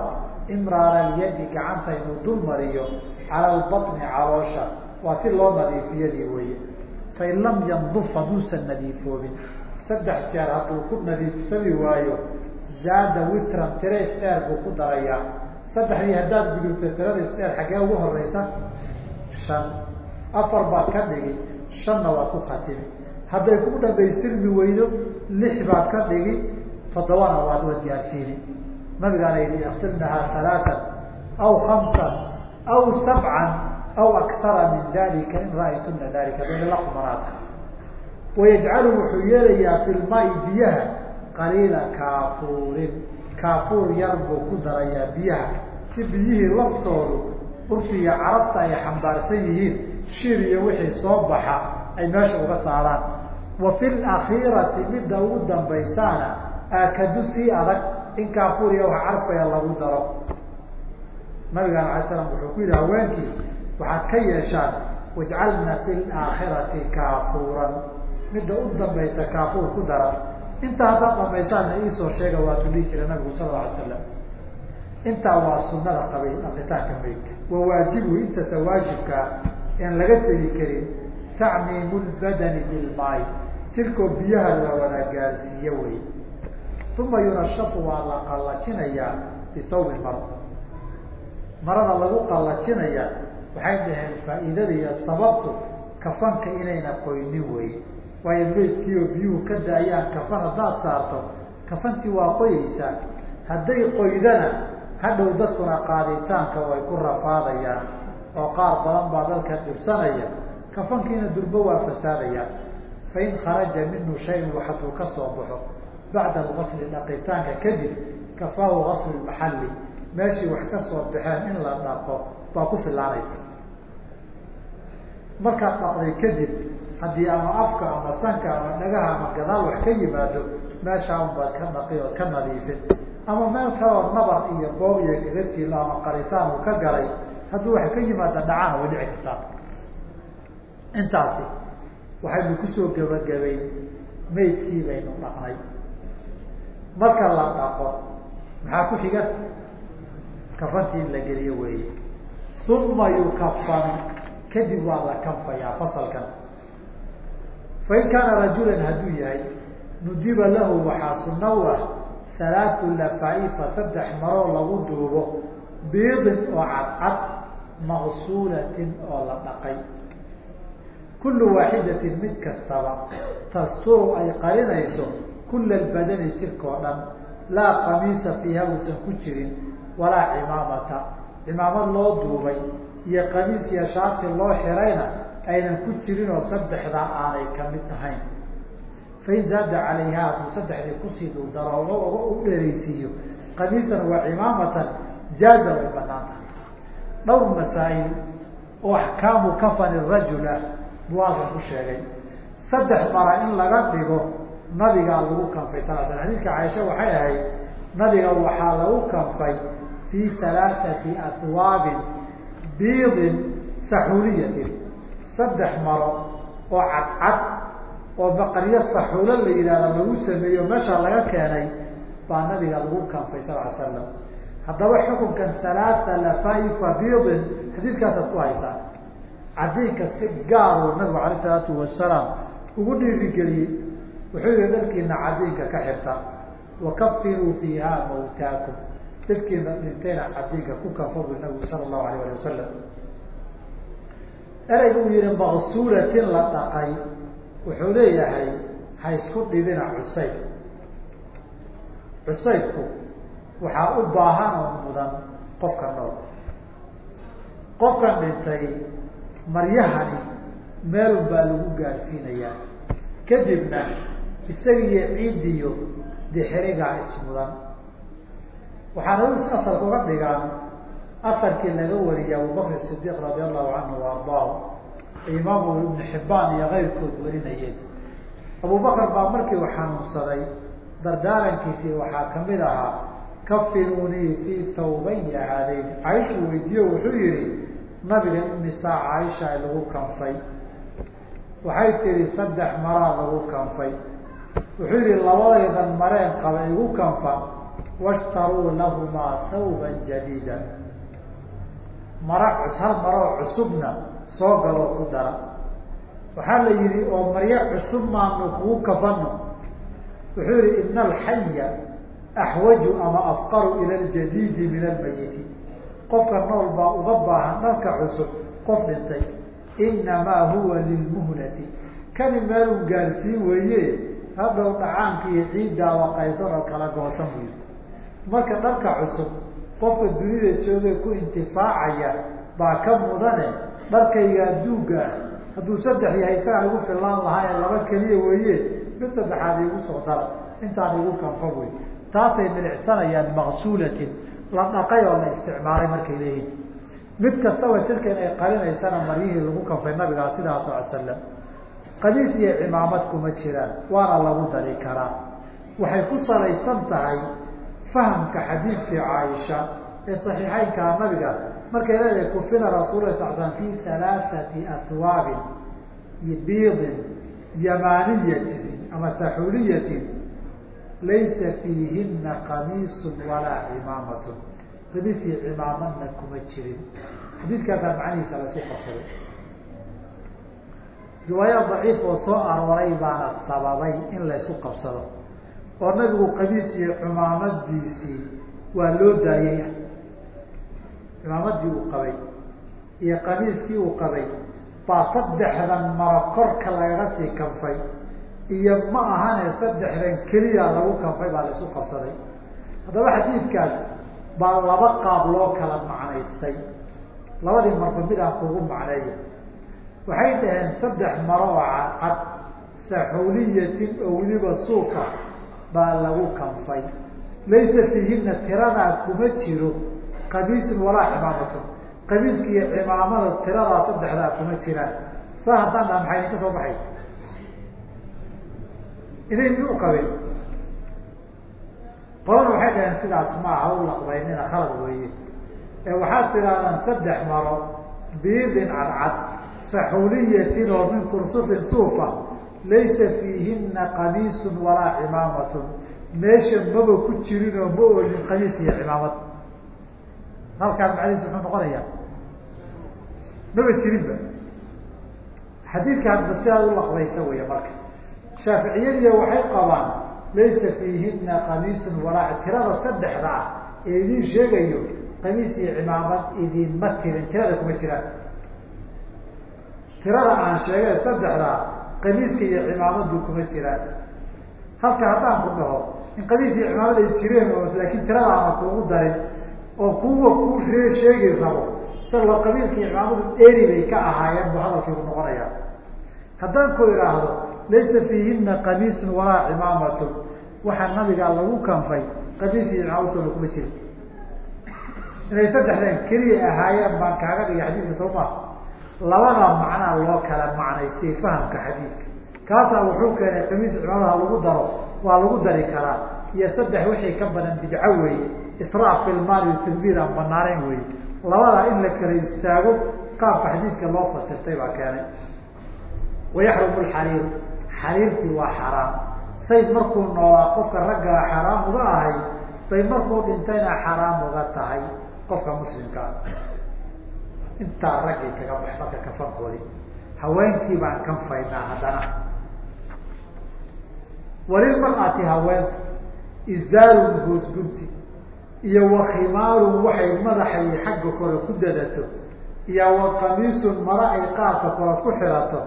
imraara alyadi gacanta inuu dul mariyo cala albatni caloosha. Waa si loo nadiifiyadii weeye. Fain lam yanduf hadduusan nadiifoobin. Saddex jeer hadduu ku nadiifsami waayo zaada witran tire isdheer buu ku darayaa. Saddexdii haddaad gudubto tirada isdheer xaggee ugu horeysa shan. Afar baad ka dhigi shanna waad ku khatimi hadday ku dhamaystirmi weydo lix baad ka dhigi toddobana waad wadgaarsiini nabigaana yihi iksilnahaa halaatan aw khamsan aw sabcan aw aktara min dalika in ra'aytuna dalika dadala qumanaata wayajcalu wuxuu yeelayaa fi lmaai biyaha qaliila kaafuurin kaafuur yar buu ku darayaa biyaha. Si biyihii laftoodu urfiga carabta ay xambaarsan yihiin shir iyo wixii soo baxa ay meesha uga saaraan. Wa fi lakhiirati midda ugu dambaysaana aakadu sii adag in kaafuur iyo wax carfaya lagu daro. Nabigaan alay slam wuxuu ku yihi haweenkii waxaad ka yeeshaan wajcalna fi laakhirati kaafuuran. Midda u dambaysa kaafuur ku dara. Intaa haddaad dhamaysaanna iisoo sheega waatu dhihi jira nabigu sal la alay slam intaa waa sunada qabay dhaqitaanka maydka wa waajibu intasa waajibkaa aan laga tegi karin tacmiimu lbadani bilmaay jirkoo biyaha la wada gaarsiiyo wey uma yunashafu waa la qallajinayaa bisawbin maro marada lagu qallajinaya waxay dhaheen faa'iidada iyo sababtu kafanka inayna qoynin wey waayo meydkiioo biyuhu ka daayaan kafan haddaad saarto kafantii waa qoyeysaa hadday qoydana hadhow dadkuna qaaditaanka way ku rafaadayaan oo qaar badan baa dalka dhibsanaya kafankiina durbo waa fasaadayaan fain kharaja minhu shayn hadduu ka soo baxo bacda algasli dhaqitaanka kadib kafaahu gaslu maxalli meeshii wax ka soo baxeen in la dhaqo baa ku filaanaysa markaad dhaqday kadib haddii ama afka ama sanka ama dhagaha ama gadaal wax ka yimaado meeshaa unbaad ka dhaqi ood ka nadiifin ama meel kaloo nabar iyo boob iyo gagartiila ama qaritaan uu ka galay hadduu wax ka yimaada dhacana way dhici kartaa intaasi waxaynu ku soo gebagabayn maydkii baynu dhaqnay marka la dhaqo maxaa ku xiga? Kafantii in la geliyo weeye uma yukafan kadib waa la kanfayaa fasalkan. Fain kaana rajulan hadduu yahay nudiba lahu waxaa sunna u ah halaatu lafaa-ifa saddex maroo lagu duubo biidin oo cadcad maqsuulatin oo la dhaqay. Kullu waaxidatin mid kastaba tasturu ay qarinayso kula albadani jirka oo dhan laa qamiisa fiiha uusan ku jirin walaa cimaamata. Cimaamad loo duubay iyo qamiis iyo shaati loo xirayna aynan ku jirin oo saddexdaa aanay ka mid ahayn. Fain zaada calayha hadduu saddexdii ku sii duldaro u dhereysiiyo qamiisan wa cimaamatan jaaza way bannaan tahay. Dhowr masaa'il oo axkaamu kafani rajul ah buu halkan ku sheegay. Saddex mara in laga dhigo nabigaa lagu kanfay sal sl xadiidka caaisha waxay ahayd nabiga waxaa lagu kanfay fii halaaثati aswaabin biidin saxuuliyatin saddex maro oo cadcad oo baqaryo saxuulo la yidhahda lagu sameeyo meesha laga keenay baa nabiga lagu kanfay sal l slam. Haddaba xukunkan halaaa lafaifa biidin xadiidkaasaad ku haysaa. Cadiinka si gaaruu nabigu alayh isalaatu wasalaam ugu dhiirigeliyey wuxuu yihi dadkiina cadiinka ka xirta. Wakafiruu fiiha mawtaakum. Dadkiina dhintayna cadiinka ku kanfa bui nabigu sala allahu alayh ali wasalam ereyga uu yihi maqsuulatin la dhaqay. Wuxuu leeyahay ha isku dhibina cusayb. Cusaybku waxaa u baahan oo mudan qofka nool. Qofkan dhintay maryahani meelun baa lagu gaarsiinayaa. Kadibna isagiiyo ciidiyo dixirigaa ismudan. Waxaana asalka uga dhigaan afarkii laga wariyay abubakr sidiiq radi allahu canhu ardaahu. Imaamu ibnu xibbaan iyo keyrkood warinayeen abubakar baa markii u xanuunsaday dardaarankiisii waxaa ka mid ahaa kafinunii fii thawbaya haadayn caaisha weydiiyo wuxuu yihi nabiga imisaa caaisha lagu kanfay. Waxay tihi saddex maraa lagu kanfay wuxuu yihi labadaydan mareen qaba igu kanfa washtaruu lahumaa thawban jadiida. Mara hal maroo cusubna soo galoo ku dara. Waxaa la yihi oo maryo cusub maanu kugu kafano wuxuu yihi ina alxaya axwaju ama afqaru ila ljadiidi min almayiti qofka nool baa uga baahan dharka cusub qof dhintay. Inamaa huwa lilmuhnati kani meeluu gaarsiin weeye hadhow dhacaanka iyo ciiddaa waqaysan oo kala goosan buyi marka dharka cusub qofka dunida joogay ku intifaacaya baa ka mudane dharkayga duuga ah. Hadduu saddex yahay isagaa igu fillaan lahaa ee laba keliya weeye mid saddexaad igu soo dara intaan igu kanfa wey taasay milicsanayaan maqsuulatin. La dhaqay oo la isticmaalay markay leeyihiin mid kastaba shirkan ay qarinaysana maryihii lagu kanfay nabigaa sidaas ala slam qamiis iyo cimaamad kuma jiraan waana lagu dari karaa. Waxay ku salaysan tahay fahamka xadiidkii caaisha ee saxiixeynkaa nabiga. Markay leedahay kufina rasuul sal slam fi halaaثati aswaabin biidin yamaniyatin ama saxuuliyatin laysa fiihina qamiisu walaa cimaamatun qamiis iyo cimaamadna kuma jirin. Xadiidkaasaa macnihiisa lasu qabsaday riwaaya daciif oo soo arooray baana sababay in laysku qabsado. Oo nabigu qamiis iyo cimaamadiisii waa loo daayey cimaamadii uu qabay iyo qamiiskii uu qabay baa saddexdan maro korka lagaga sii kanfay iyo ma ahane saddexdan keliya lagu kanfay baa laisu qabsaday. Haddaba xadiidkaas baa laba qaab loo kala macnaystay. Labadii marba mid aan kugu macneeyo waxay dhaheen saddex maro oo cadcad saxuuliyatin oo weliba suuqa baa lagu kanfay. Laysa fiihina tiradaa kuma jiro qamiisun walaa cimaamatun qamiiska iyo cimaamada tiradaa saddexdaa kuma jiraan. Saa haddaan dhaha maxay idinka soo baxay? Idin mi u qabin qolana waxay dhaheen sidaas maaha u laqbaynina khalad weeye. Ee waxaad tidaahdaan saddex maro biidin cadcad saxuuliyatin oo min kursufin suufa laysa fiihina qamiisun walaa cimaamatun meesha maba ku jirin oo ma olin qamiis iyo cimaamad halkaan macadiis muxuu noqonayaa maba jirinba xadiidkaasba sidaad u laqbaysa wey marka shaaficiyadiya waxay qabaan laysa fiihina qamiisun walaa tirada saddexda ah ee idiin sheegayo qamiis iyo cimaamad idinma tirin tirada kuma jiraan tirada aan sheegay saddexdaa qamiiska iyo cimaamadu kuma jiraan. Halka haddaan ku dhaho in qamiis iyo cimaamad ay jireen laakiin tirada ama kuugu darin oo kuwa kuu shee sheegi rabo isagoo qamiiska iyo cimaamadu eri bay ka ahaayeen buu hadalkiiku noqonaya haddaan ku idhaahdo laysa fiihina qamiisun walaa cimaamatun. Waxaa nabigaa lagu kanfay qamiis iyo cimaamadkooda kuma jiro inay saddexdan keliya ahaayeen baan kaaga dhigay xadiidka soo maa labada macnaa loo kala macnaystay fahamka xadiidka. Kaasaa wuxuu keenay qamiis cimaamadaha lagu daro waa lagu dari karaa. Iyo saddex wixii ka badan bidco weeye israaf filmaal iyo tabdiir aan banaanayn weeye. Labadaa in la kala istaago qaabka xadiidka loo fasirtay baa keenay. Wayaxrumu lxariiru xariirtii waa xaraam. Sayd markuu noolaa qofka raggaa xaraam uga ahay bay markuu dhintayna xaraam uga tahay qofka muslimkaa intaa raggay kaga bax marka kafankoodi haweenkii baan kanfaynaa haddana. Walilmar'ati haweenta izaalun hoosgunti iyo wakhimaarun waxay madaxay xagga kore ku dadato iyo wa qamiisun mara ay qaabka kore ku xirato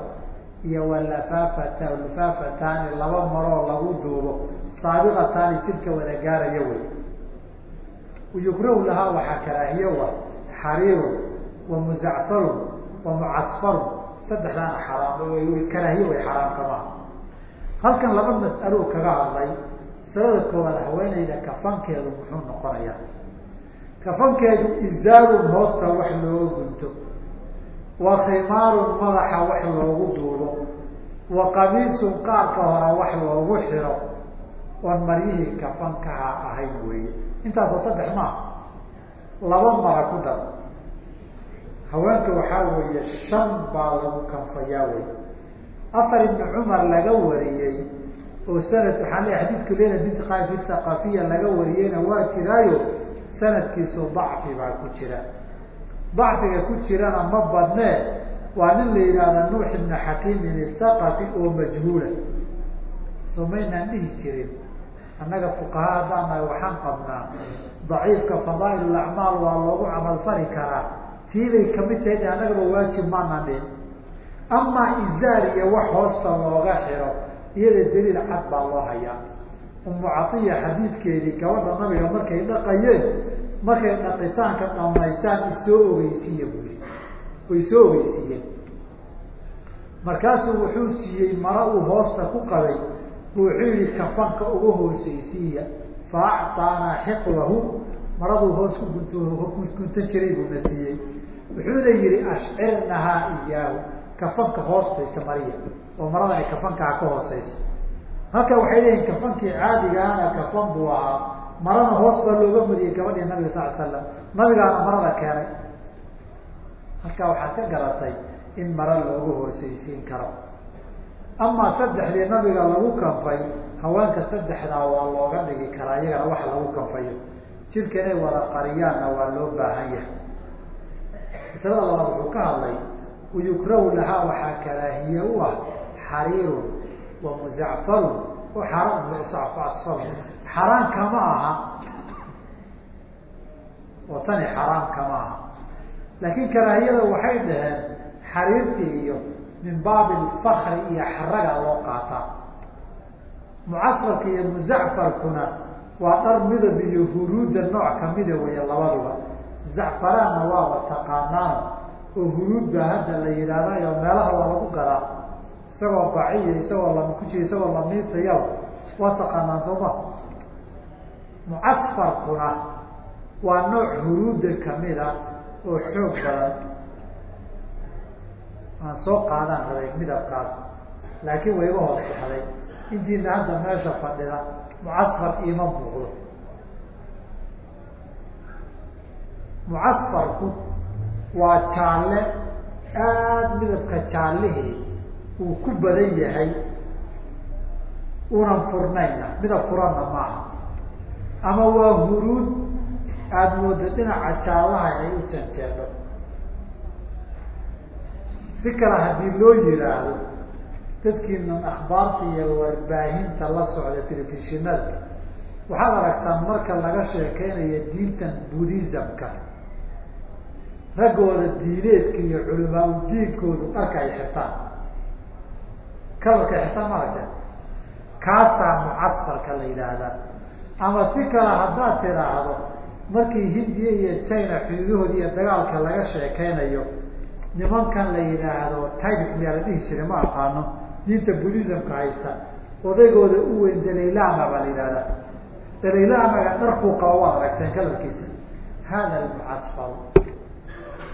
iyo walafaafata lufaafataani laba maroo lagu duubo saabiqataani jidka wada gaaraya wey yukrahu lahaa waxaa karaahiyo wa xariirun wa muzacfarun wa mucasfarun saddexdaana xaraam karaahiyo way xaraamkamaa halkan laba mas'alo kaga hadlay masalada koowaad haweeneyda kafankeedu muxuu noqonayaa. Kafankeedu izaarun hoosta wax looga gunto wa khimaarun madaxa wax loogu duubo. Wa qamiisun qaarka hore wax loogu xiro oon maryihii kafankaha ahayn weeye. Intaasoo saddex maaha. Laba mara ku dar haweenka waxaa weeye shan baa lagu kanfayaa wey afar ibni cumar laga wariyey oo sanad waxaa leeya xadiidku lena binti kaafi thaqafiya laga wariyeyna waa jiraayo sanadkiisu dacfi baa ku jira. Dacfiga ku jirana ma badnee waa nin la yidhaahda nuux ibna xakiimin ithaqafi oo majhuula. Soo maynaan dhihi jirin. Annaga fuqaha haddaan nahay waxaan qabnaa. Daciifka fadaa'il acmaal waa loogu camalfali karaa tiibay ka mid tahay annagaba waajib maana dhin amaa izaar iyo wax hoosta looga xiro iyada daliil cad baa loo hayaa umu catiya xadiidkeedii gabadha nabiga markay dhaqayeen markay dhaqitaanka dhamaystaan isoo ogeysiiye bui way soo ogeysiiyeen. Markaasuu wuxuu siiyey mara uu hoosta ku qabay wuxuu yihi kafanka uga hooseysiiya fa acطaanaa xiqwahu maraduu hoos ku gunta jiray buuna siiyey wuxuuna yihi ashcirnahaa iyaahu. Kafanka hoostaysa mariya oo marada ay kafankaa ka hooseyso halka waxay leeyihiin kafankii caadigaana kafan buu ahaa. Marana hoos baa looga mariyey gabadhii nabiga sal slam nabigaana marada keenay. Halka waxaad ka garatay in mara looga hooseysiin karo. Amaa saddexdii nabiga lagu kanfay haweenka saddexdaa waa looga dhigi karaa iyagana wax lagu kanfayo. Jidka inay wada qariyaanna waa loo baahan yahay masalada labaad wuxuu ka hadlay. Wayukrahu lahaa waxaa karaahiye u ah xariirun wa muzacfarun. Xaaraan xaraan kama aha. Oo tani xaraam kama aha. Laakiin karaahiyada waxay dhaheen xariirtii iyo min baabi alfakri iyo xaraga loo qaataa. Mucasfarka iyo muzacfarkuna waa dhar midab iyo huruudda nooc kamida weeye labaduba zacfaraanna waaba taqaanaano oo huruud baa hadda la yidhaahdayo meelaha waa lagu gadaa isagoo baciya isagoo la kuji isagoo la miisaya waa taqaanaan sooma mucasfarkuna waa nooc huruudda kamida oo xoog badan aan soo qaadaan rabay midabkaas. Laakiin wayga hoos baxday. Intiina hadda meesha fadhida mucasfar iima muuqdo mucasfarku waa jaalle aada midabka jaallihii uu ku badan yahay unan furnayna midab furanna maaha. Ama waa huruud aada moodo dhinaca jaallaha inay u janjeedho si kale haddii loo yihaahdo dadkiinan akhbaarta iyo warbaahinta la socda telefishinada waxaad aragtaan marka laga sheekeynayo diintan buddhismka raggooda diineedka iyo culimaa diinkoodu dharka ay xirtaan. Kalarka xirtaan ma aragteen kaasaa mucasfarka la yidhaahdaa. Ama si kale haddaad tidhaahdo markii hindiya iyo china xuduudahooda iyo dagaalka laga sheekeynayo nimankan la yidhaahdo tibet miyaa la dhihi jiray ma aqaano? Diinta buddhismka haysta. Odaygooda u weyn dalaylama baa la yidhahdaa dalaylamaga dharkuu qaba waad aragteen kalarkiisa. Hada almucasfar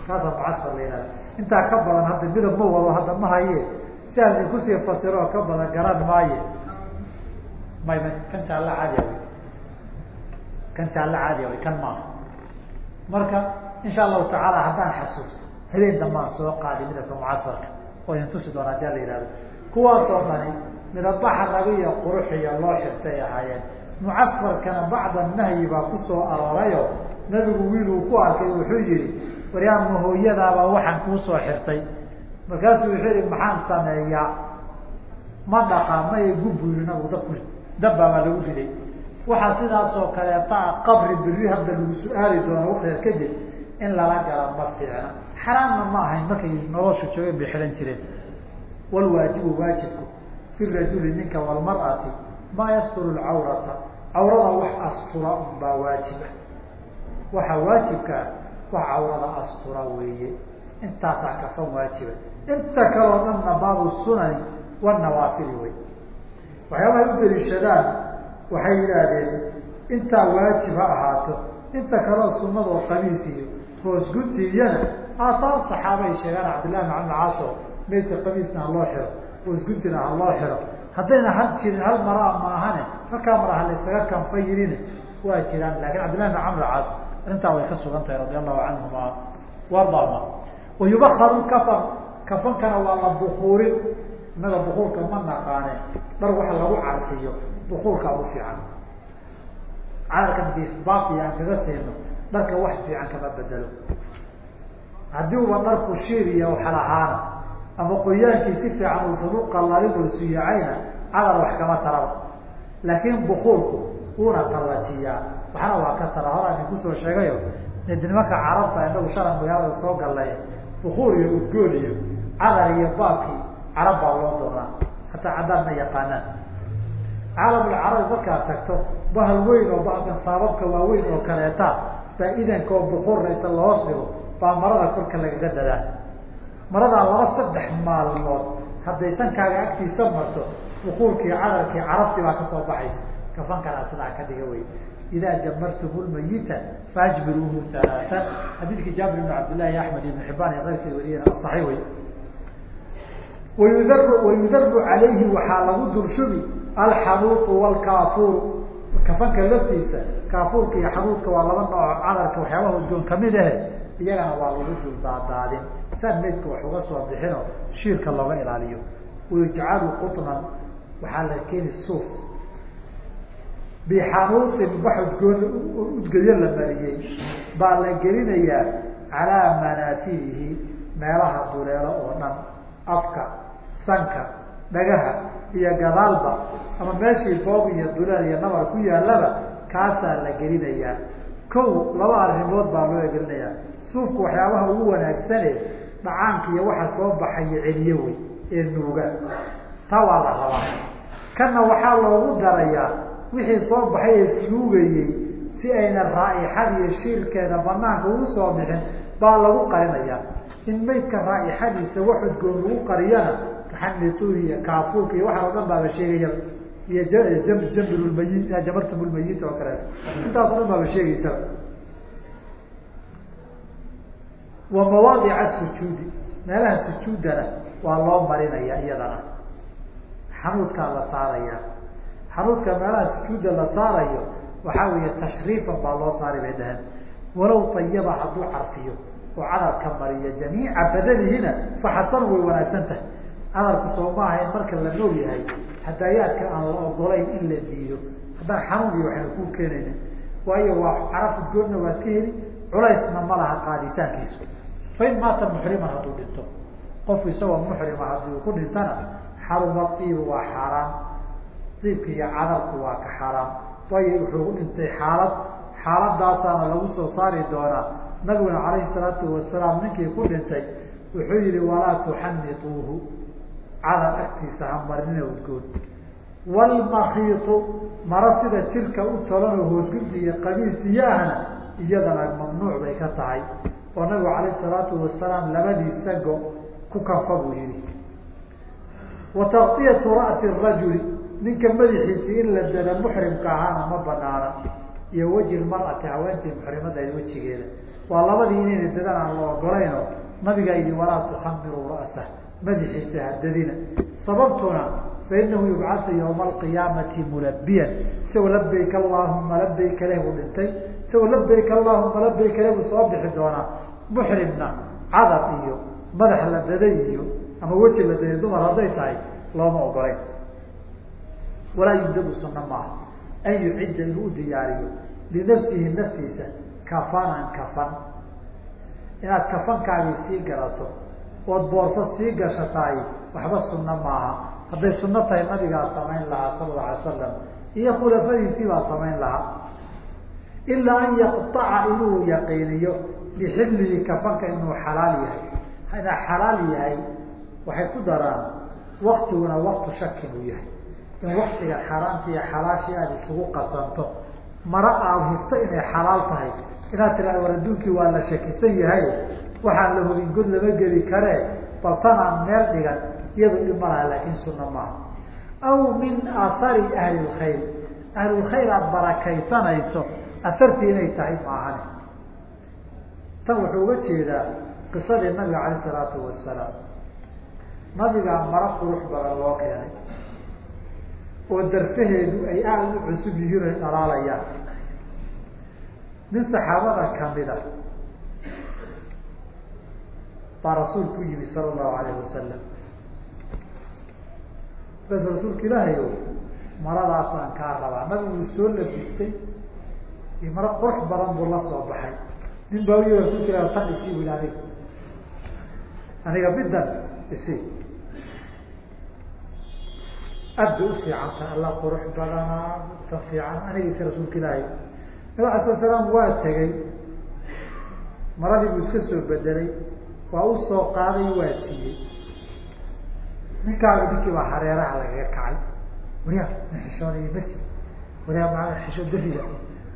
kaasaa mucasfar la yihahda intaa ka badan hadda midab ma wado hadda ma haye. Si aan idinkusii fasiro oo ka badan garan maaye may may kan jaalla caadiya wy kan jaalla caadiya way kan maaha. Marka insha allahu tacaala haddaan xasuusto habeen dambaan soo qaadi midabka mucasfarka oo idin tusi doona haddii la yihahdo kuwaasoo dhani midabaxa rabi iyo quruxiyo loo xirtay ahaayeen. Mucasfarkana bacda nahyi baa ku soo aroorayo. Nabigu wiil uu ku arkay wuxuu yihi waryaama hooyadaabaa waxaan kuusoo xirtay. Markaasuu wuxuu yihi maxaan sameeyaa? Ma dhaqaa may gubu yii nabigu dabku dabbaabaa lagu riday waxaa sidaasoo kaleeta qabri biri hadda lagu su'aali doono waktigaas kadib in lala gala ma fiicna. Xaraamna ma ahayn markay nolosha joogeen bay xihan jireen. Walwaajibu waajibku. Fi rajuli ninka walmar'ati maa yasturu lcawrata cawrada wax astura unbaa waajiba. Waxa waajibkaa wax cawrada astura weeye. Intaasaa kafan waajiba inta kaleo dhanna baabu sunani wanawaafili wey waxyaabahay u daliishadaan waxay yidhaahdeen intaa waajib ha ahaato. Inta kaleo sunadoo qamiis iyo hoos guntigiyana aataar saxaabay sheegaan cabdillahi bin camr caaso maydka qamiisna ha loo xiro hoos guntina ha loo xiro. Haddayna hal jirin hal maraa maahane halkaa mara ha laysaga kanfa yirin waa jiraan. Lakin cabdillahi bin camr arrintaa way ka sugan tahay radi allahu canhuma wardahuma wayubakaru kafan. Kafankana waa la bukuurin innaga bukuurka ma naqaane. Dhar waxa lagu carfiyo bukuurkaa u fiican. Cadarkan bifbaafi aan kaga siino dharka wax fiican kama bedelo. Haddii uba dharku shiir xalahaana ama qoyaankii si fiican uusan u qalalin oo suyacayna cadar wax kama taraba. Laakiin bukuurku wuuna tallajiyaa waxna waa ka tara hor aan ku soo sheegayo nimanka carabta inagu shalan magaalada soo gallay bukuur iyo udgool iyo cadar iyo baabkii carab baa loo doonaa hataa caddaan ma yaqaanaan. Caalamulcarabi markaad tagto bahal weyn oo bahalkan saababka waaweyn oo kaleeta baa idanka oo bukuurna inta lahoos dhigo baa marada korka lagaga dadaa. Maradaa laba saddex maalmood hadday sankaaga agtiisa marto bukuurkii cadarkii carabtii baa ka soo baxaysa. Kafankanaa sidaa ka dhiga wey idaa jamartum lmayita faajbiruuhu halaaan xadiidkii jaabir ibn cabdillahi axmed ibn xibaan iyo keyrkeed wariyeen asaxi wey wayudaru wayudaru calayhi waxaa lagu durshubi alxanuutu wlkaafuur kafanka laftiisa kaafuurka iyo xanuudka waa laba nooc cadarka waxyaabaha udgoon ka mid ahe iyagana waa lagu dul daadaadin saan maydka wax uga soo bixino shiirka looga ilaaliyo wayujcalu quطnan waxaa la keeni suuf bixanuutin wax udgoon udgayo la mariyey baa la gelinayaa calaa manaafirihi meelaha duleelo oo dhan afka sanka dhagaha iyo gadaalba ama meeshii boob iyo duleel iyo nabar ku yaalaba kaasaa la gelinayaa kow laba arrimood baa loo gelinayaa suufku waxyaabaha ugu wanaagsane dhacaanka iyo waxa soo baxayo celiyo wey ee nuuga taa waa la rabaa kanna waxaa loogu darayaa wixii soo baxay ee isnuugayey si ayna raaixad iyo shiirkeeda banaanka ugu soo bixin baa lagu qarinayaa in maydka raaixadiisa wax udgoon lagu qariyana taxanituhi iyo kaafuurka iyo waxaa o dhan baaba sheegaya. Iyo jambilmayit jamartumulmayit oo kaleeto intaas o dhan baaba sheegaysa. Wa mawaadica sujuudi meelaha sujuudana waa loo marinaya iyadana. Xanuudkaa la saaraya xanuudka meelaha sujuudda la saarayo waxaa weeye tashriifan baa loo saari bay dhahan walow tayaba hadduu carfiyo oo cadarka mariyo jamiica badanihina faxasan way wanaagsan tahay. Cadarku soo ma ahayn marka la nool yahay hadaayaadka aan la ogolayn in la diido. Haddaan xanuun iyo waxaynu ku keenayna. Waayo waa caraf udgoonna waad ka heli culaysna ma laha qaaditaankiisu. Fain maata muxriman hadduu dhinto qofku isagoo muxrima haddii ku dhintana xaruma iibu waa xaaraan iibka iyo cadarku waa ka xaaraam. Waayo wuxuu dhintay xaalad xaaladaasaana lagu soo saari doonaa. Nabiguna calayhi salaatu wasalaam ninkii ku dhintay wuxuu yihi walaa tuxanituuhu cadar agtiisa ha marinina udgoon. Walmakiitu maro sida jirka u tolanoo hoosgudi iyo ahna iyadana mamnuuc bay ka tahay. Oo nabigu calayhi salaatu wasalaam labadiisa go ku kanfa buu yihi wa taktiyatu ra'si rajuli ninka madaxiisi in la dada muxrimka ahaana ma banaana iyo weji marati haweentii muxrimadayd wejigeeda waa labadii inayna dadan aan la ogolayno nabigaa yihi walaa tukhamiruu ra'sah madaxiisa hadadina sababtuna fainahu yubcatu yawma alqiyaamati mulabiyan isagoo labayk allahuma labayka leh buu dhintay. Isagoo labayk allahuma labayka leh buu soo bixi doonaa muxrimna cadar iyo madax la daday iyo ama weji la daday dumar hadday tahay looma ogolayn walaa yundabu sunna maaha. An yucidda inuu diyaariyo linafsihi naftiisa kafanan kafan. Inaad kafankaagii sii garato ood boorso sii gashataay waxba sunno maaha. Hadday sunno tahay nabigaa samayn lahaa sala alla alay slam iyo khulafadiisii baa samayn lahaa. Ilaa an yaqطaca inuu yaqiiniyo bixillihi kafanka inuu xalaal yahay. Inaa xalaal yahay waxay ku daraan waktiguna waktu shakin uu yahay in waktiga xaaraanta iyo xalaashii aada isugu qasanto. Mara aada hubto inay xalaal tahay. Inaad tiraada war adduunkii waa la shakisan yahay. Waxaan la hogin god lama geli karee bal tanaan meel dhigan iyado dhib ma laha laakin sunna maaha. Aw min aahari ahli lkhayr ahlulkhayr aada barakaysanayso. Asartii inay tahay maahane tan wuxuu uga jeedaa qisadii nabiga calayh isalaatu wasalaam. Nabigaa maro qurux badan loo keenay oo darfaheedu ay aada u cusub yihiin ay dhalaalayaan. Nin saxaabada kamida baa rasuulku u yimi sala allahu alayhi wasalam bas rasuulka ilaahayo maradaasaan kaa rabaa. Nabigu uu soo labistay iyo maro qurux badan buu la soo baxay. Nin baa u yihi rasulka ilah tan isi wil aniga aniga midan isi aad bay ufiicanta alla qurux badanaa ta fiican aniga isi rasuulka ilaahay. Nabig ala sala slaam waa tegey. Maradii buu iska soo bedelay waa u soo qaaday waa siiyey. Ninkaaga ninkii baa hareeraha lagaga kacay. Waryaa ma xishoonay mati waryaa maa xishoon darida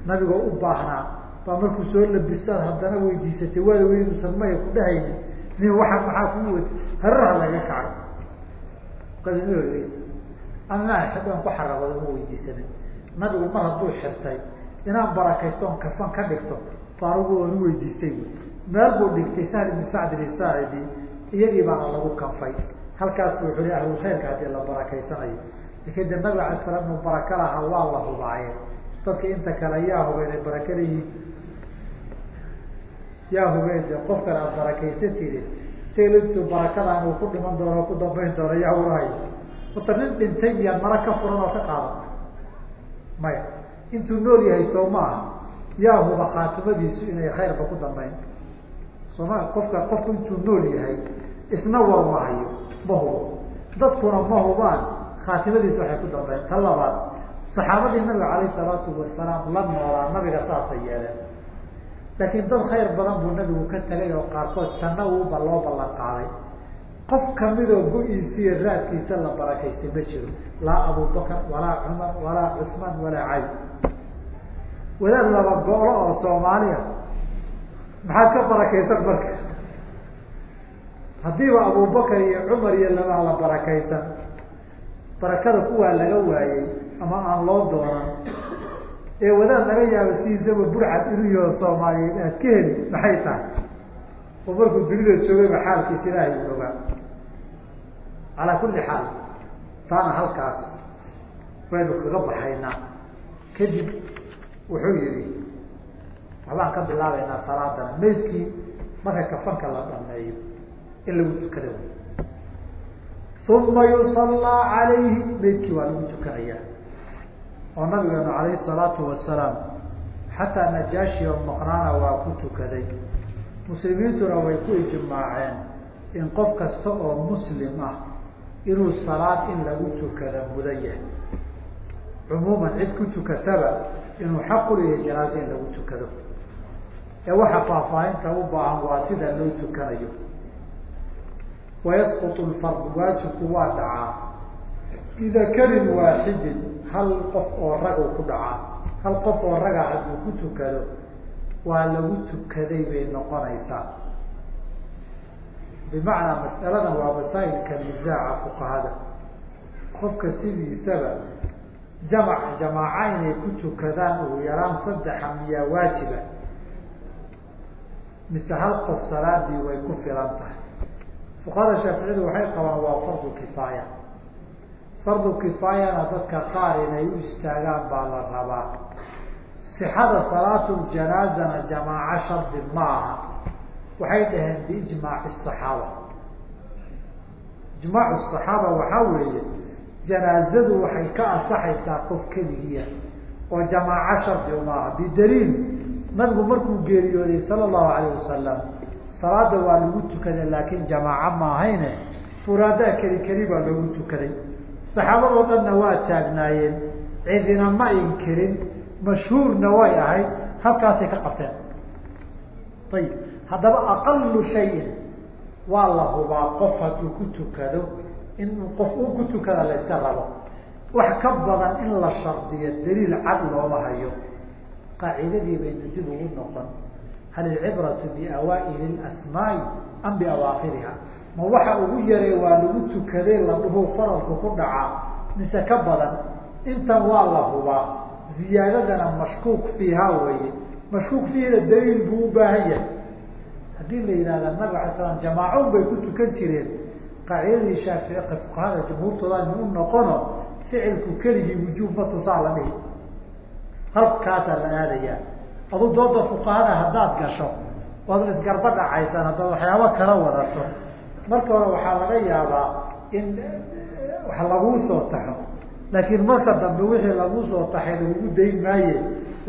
nabigoo u baahnaa. Baa markuu soo labistaad haddana weydiisatay. Waada weynuusan maya ku dhahaynin. Ni waa maxaa kugu wadi hareeraha lagaga kacay anaa xidhan ku xarabado ma weydiisanin. Nabigu mar hadduu xirtay inaan barakaysto on kafan ka dhigto faarugu oon u weydiistay meel buu dhigtay sahl ibn sacd isaacidi iyagii baana lagu kanfay. Halkaas wuxuu hi ahlulkhayrka haddii la barakaysanayo. Lakin de nabiga alay slam inu baraka lahaa waa la hubaaye. Dadka inta kale yaa hubeen ay baraka leeyihiin yaa hubeen de qofkan aad barakaysan tirin isaga ladiisu barakada inuu ku dhiman doono ku dambayn doono yaa urahay wata nin dhintay miyaad mara ka furan oo ka qaadan maya intuu nool yahay soo ma aha. Yaa huba khaatimadiisu inay khayrba ku dambayn. Sooma qofka qofku intuu nool yahay isna war ma hubo. Dadkuna ma hubaan khaatimadiisu waxay ku dambayn. Ta labaad saxaabadii nabiga calayh salaatu wasalaam la noolaa nabiga saasay yeeleen. Laakiin dad khayr badan buu nabigu ka tegay oo qaarkood janno uuba loo ballan qaaday qof kamidoo go-iisa iyo raadkiisa la barakaystay ma jiro. Laa abubakar walaa cumar walaa cusmaan walaa cali. Wadaad laba go-lo oo soomaaliya maxaad ka barakaysan marka? Haddiiba abubakar iyo cumar iyo labaa la barakaysan barakada kuwaa laga waayey ama aan loo doonan. Ee wadaad laga yaabo sidiisaba burcad inuu yaho soomaaliyeed aad ka heli maxay tahay? Oo markuu dunida joogayba xaalkiisa ilaahay ogaa calaa kulli xaal taana halkaas baynu kaga baxaynaa. Kadib wuxuu yihi waxbaan ka bilaabaynaa salaadana maydkii marka kafanka la dhameeyo in lagu tukada uma yusallaa calayhi maydkii waa lagu tukanayaa. Oo nabigeenu calayhi salaatu wasalaam xataa najaashi oo maqnaana waa ku tukaday. Muslimiintuna way ku ijmaaceen in qof kasta oo muslim ah inuu salaad in lagu tukada mudan yahay. Cumuuman cid ku tukataba inuu xaq uleeyahay janaaze in lagu tukado. Ee waxa faahfaahinta u baahan waa sida loo tukanayo. Wayasqutu lfardu waajibku waa dhacaa. Bidakarin waaxidin hal qof oo ragu ku dhacaa hal qof oo raga hadduu ku tukado waa lagu tukaday bay noqonaysaa bimacnaa mas'aladan waa masaa'ilka nisaaca fuqahada. Qofka sidiisaba jamac jamaaca inay ku tukadaan ugu yaraan saddexa miyaa waajiba. Mise hal qof salaadii way ku filan tahay. Fuqahada shaaficiyadu waxay qabaan waa fardu kifaaya. Fardu kifaayana dadka qaar inay u istaagaan baa la rabaa. Sixada salaatu ljanaazana jamaaco shardi ma aha waxay dhaheen biijmaaci asaxaaba ijmaacu asaxaaba waxaa weeye janaazadu waxay ka ansaxaysaa qof keligiya oo jamaaco shardi maaha bidaliil. Nabigu markuu geeriyooday sala allahu alayh wasalam salaada waa lagu tukaday laakiin jamaaco maahayne furaadaa keli keli baa loogu tukaday. Saxaabadoo dhanna waa taagnaayeen cidina ma inkirin mashhuurna way ahayd halkaasay ka qabteen. Ayib haddaba aqalu shayin waa la hubaa qof hadduu ku tukado in qof uu ku tukada la yska rabo. Wax ka badan in la shardiyo daliil cad looma hayo qaacidadii baynu dib ugu noqon. Hal ilcibratu biawaaili asmaai am biawaakiriha ma waxa ugu yaree waa lagu tukaday la dhuhu faralku ku dhacaa mise ka badan? Intan waa la hubaa. Ziyaadadana mashkuuk fiiha weye mashkuuk fiihina daliil buu baahan yahay haddii la yihahda nabig ala slam jamaacoon bay ku tukan jireen qaacidadii shaafici fuqahada jamhuurtoodaani u noqono ficilku keligii wujuub ma tusaa la dhihi halkaasaa la aadayaa adu dooda fuqahada haddaad gasho waad isgarba dhacaysaan haddaad waxyaabo kala wadato. Marka hore waxaa laga yaabaa in wax laguu soo taxo. Laakiin marka dambe wixii laguu soo taxay lagugu dayn maaye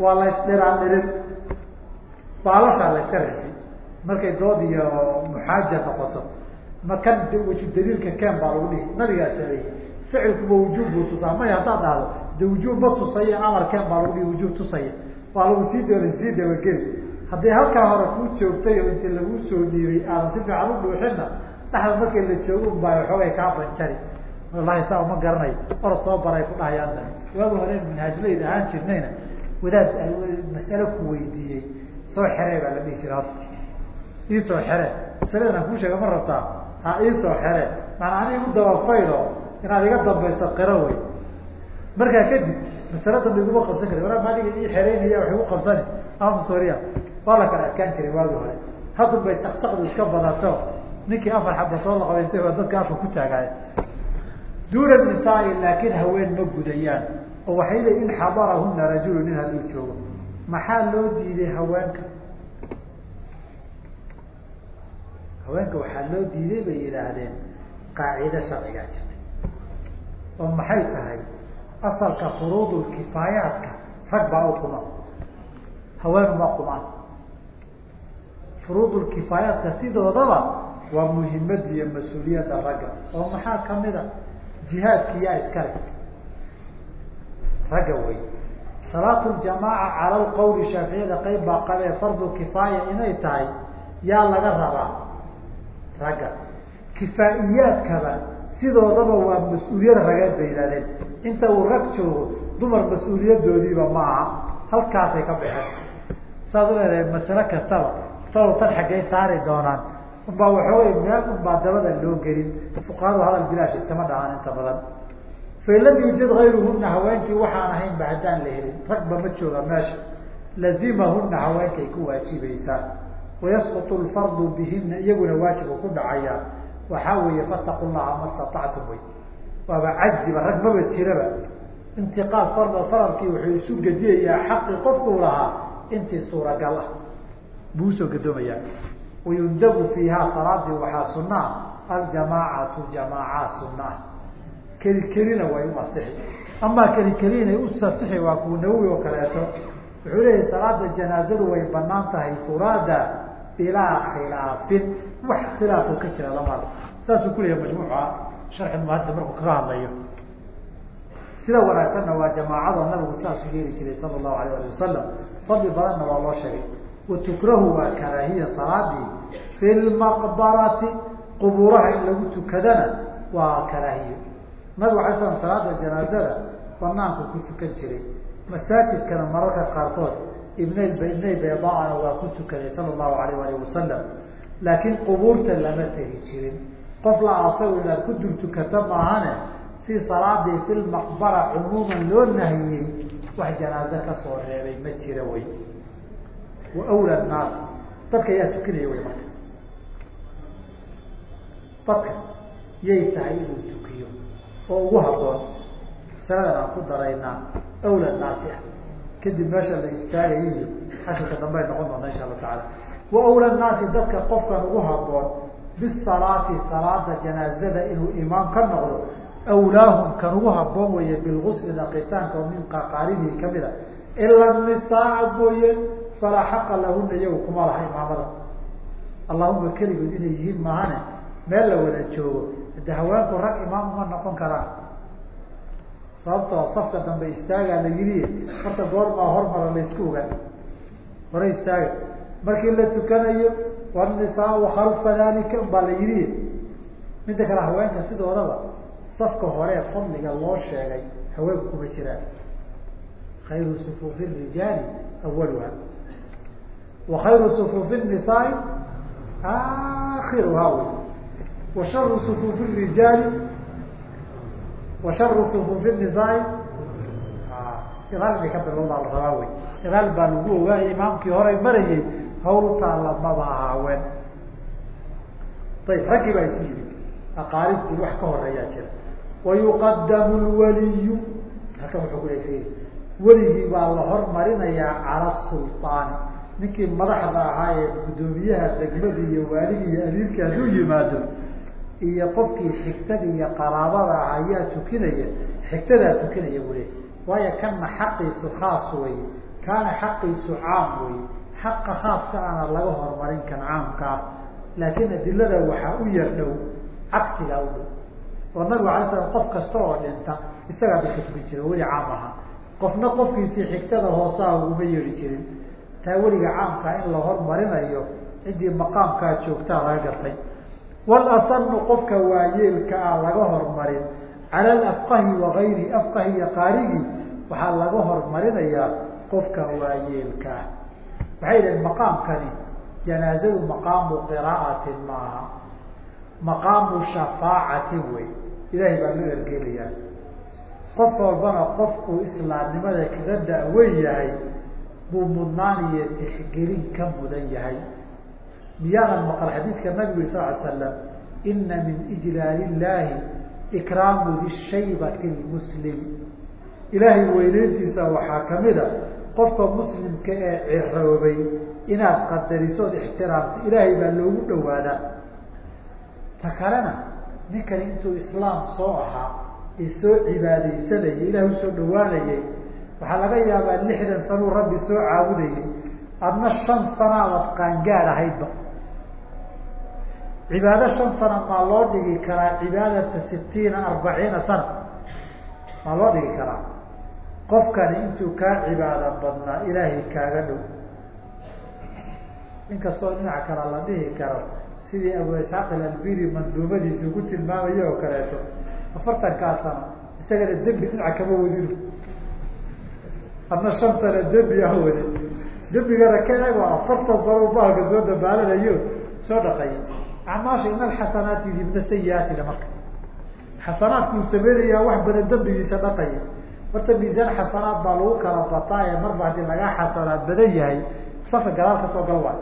waa la ysdhiraa dhirin baalashaa la yska reefay markay dood iyo muxaaja noqoto ma kan weji daliilka ken baa lagu dhihi. Nabigaa sameeyey ficilkuba wujuub buu tusaa. Maya haddaad dhahdo de wujuub ma tusayo amar ken baa lagu dhihi wujuub tusaya waa lagu sii doona sii dawageli haddii halkaa hore kuu joogtay oo inti laguu soo dhiibay aadan si fiican u dhuuxinna dhexda markii la joogo un baa waxoogay kaa banjari. Wallahi saa uma garanayo. Orod soo baray ku dhahayaan da waagi hore manhaajlayda ahaan jirnayna wadaad mas'alo ku weydiiyey soo xeree baa la dhihi jira iisoo xere. Masaladan aan kuu sheega ma rabtaa? Ha iisoo xere. Maanaa ani dabafaydo inaad iga dambayso qiro wey markaa kadib masala dambe iguma qabsan kari wala maadiga ii xereynaya wax igu qabsani. Ama sooriya waa la kala adkaan jiray waagi hore. Haddun saqsaqdu iska badato. Ninkii afar xaba soo laqabaystay waa dadka afka ku taagaaya duuna nisaai laakiin haween ma gudayaan. Oo waxay in xadarahuna rajulu nin hadduu joogo. Maxaa loo diiday haweenka haweenka waxaa loo diiday bay yidhaahdeen qaacido sharcigaa jirtay oo maxay tahay? Asalka furuudul kifaayaadka rag baa u quman haween uma qumaan. Furuudul kifaayaadka sidoodaba waa muhimada iyo mas'uuliyadda ragga. oo maxaa ka mid a? Jihaadki yaa iskale ragga wey. Salaatu ljamaaca cala lqowli shaaficiyada qeyb baa qabee fardu kifaaya inay tahay yaa laga rabaa ragga. Kifaa'iyaadkaba sidoodaba waa mas'uuliyad rageed bay yihahdeen inta uu rag joogo dumar mas'uuliyadoodiiba ma aha halkaasay ka baxeen. Saad u leedahay masale kastaba talow tan xaggey saari doonaan. Unbaa waxoogay meel unbaa dabada loo gelin. Fuqahadu hadal bilaash iskama dhahaan inta badan. Fain lam yuujad gayruhuna haweenkii waxaan ahaynba haddaan la helin. Ragba ma jooga meesha. Lazimahuna haweenkay ku waajibaysaa wayasqutu lfardu bihina iyaguna waajibku ku dhacayaa waxaa weeye fataqu llaha ma statactum wey waaba cajiba rag maba jiraba intiqaad farda faralkii wuxuu isu gediyayaa xaqi qofkuu lahaa intii suuragal ah buu u soo gadoomayaa wayundabu fiiha salaadii waxaa sunaa aljamaacatu jamaaca sunaa keli way u amaa keli keli inay u asixi waa kuu nawowi oo kaleeto wuxuu leeyahay salaada janaazadu way bannaan tahay furaada bilaa khilaafin wax khilaafoo ka jira lamada saasuu kuleyahay majmuuca sharxi muhadib markuu kaga hadlayo sida wanaagsanna waa jamaacado nabigu saasu yeeli jiray sala allahu alayh ali wasalam fadli badanna waa loo sheegay watukrahu waa karaahiya salaadii fi lmaqbarati qubuuraha in lagu tukadana waa karaahiyo nabigu alay slam salaada janaazada banaanku ku tukan jiray masaajidkana mararka qaarkood ibn baydaana waa ku tukaday sala allahu alayh alih wasalam laakiin qubuurta lama tegi jirin. Qof la aasago inaad ku dul tukata maahane si salaadii fi lmaqbara cumuuman loo nahiyey wax janaaze ka soo reebay ma jira wey. Wa awla naas dadka yaa tukinaya wey marka. Dadka yay tahay inuu tukiyo. Oo ugu haboon masaladan aan ku daraynaa awla naasi ah kadib meesha la istaagayo iyo xashirka dambe ay noqon doonta insha allahu tacaala. Wa awla naasi dadka qofkan ugu haboon bisalaati salaada janaazada inuu imaam ka noqdo awlaahum kan ugu haboon weeye bilgusli dhaqitaanka min qaqaaribihi ka mid a. Ila nisaa mooye falaa xaqa lahuna iyagu kuma laha imaamada. Allahuma keligood inay yihiin maahane meel la wada joogo hade haweenku rag imaam uma noqon karaan sababtoo safka dambe istaagaa la yidhi horta goormaa hormara laysku ogaan hore istaaga. Markii la tukanayo wanisaau khalfa dalika baa la yidhi midda kale haweenka sidoodaba safka horee fadliga loo sheegay haweenku kuma jiraan. Khayru sufuufi rijaali awaluha wa khayru sufuufi nisaai akiruha wy wa sufuufi rijaali wa sharu sufuufi nisaai idaal inay ka bilowdaa la rabaa wey idaal baa lagu ogaayay imaamkii horay marayay hawl taalla maba ahaawen ayb raggii baa isu yimid aqaaribtii wax ka horeeyaa jira wayuqadamu lwaliyu halkan wuxuu ku leeyahay weligii baa la hormarinayaa cala sulطaani ninkii madaxda ahaa ee guddoomiyaha degmadii iyo waaligii iyo amiirkii hadduu yimaado iyo qofkii xigtada iyo qaraabada ah ayaa tukinaya xigtadaa tukinaya buu leey waayo kana xaqiisu khaas wey kaana xaqiisu caam wey xaqa khaaska ana laga horumarin kan caamka ah. Laakiin adilada waxaa u yar dhow cagsigaa u dhow. Oo nabigu alay slam qof kasta oo dhinta isagaa dadka tukin jira weli caam aha. Qofna qofkiisii xigtada hoosaha uguma yeeri jirin. Taa weliga caamkaa in la hormarinayo ciddii maqaamkaa joogtaa laga gartay walasanu qofka waayeelka ah laga hormarin cala alafqahi wagayri afqahi iyo qaarigii waxaa laga hormarinayaa qofka waayeelka ah. Waxay dhaheen maqaamkani janaazadu maqaamu qiraa'atin maaha. Maqaamu shafaacatin wey ilaahay baa loo ergelayaa. Qof walbana qofkuu islaamnimada kaga da-wen yahay buu mudnaan iyo tixgelin ka mudan yahay miyaanan maqal xadiidka nabigu sal ly slam ina min ijlaal illahi ikraamu dishaybati lmuslim ilaahay weyneyntiisa waxaa ka mid a qofka muslimka ee ciroobay inaad qadarisood ixtiraamto ilaahay baa loogu dhawaadaa ta kalena ninkani intuu islaam soo ahaa ee soo cibaadaysanayay ilaah u soo dhawaanayay waxaa laga yaabaa lixdan sanuu rabbi soo caabudayay adna shan sanaabad qaangaad ahaydba cibaado shan sana maa loo dhigi karaa cibaadata sitiina arbaciina sana. Maa loo dhigi karaa. Qofkani intuu kaa cibaado badnaa ilaahay kaaga dhow. Inkastoo dhinaca kale la dhihi karo sidii abu isxaaq alalbiri manduumadiisu ku tilmaamayo oo kaleeto afartankaa sano isagana dembi dhinaca kama wadino adna shan sana dembi ah wade dembigana ka eeg waa afartan sano bahalka soo dabaalanayo soo dhaqayay acmaasha in alxasanaati yudibna sayiaatida marka xasanaadkuu sameynayaa wax badan dembigiisa dhaqaya horta miisaan xasanaad baa lagu kala bataa ee marba haddii lagaa xasanaad badan yahay safka gadaal ka soo gal waay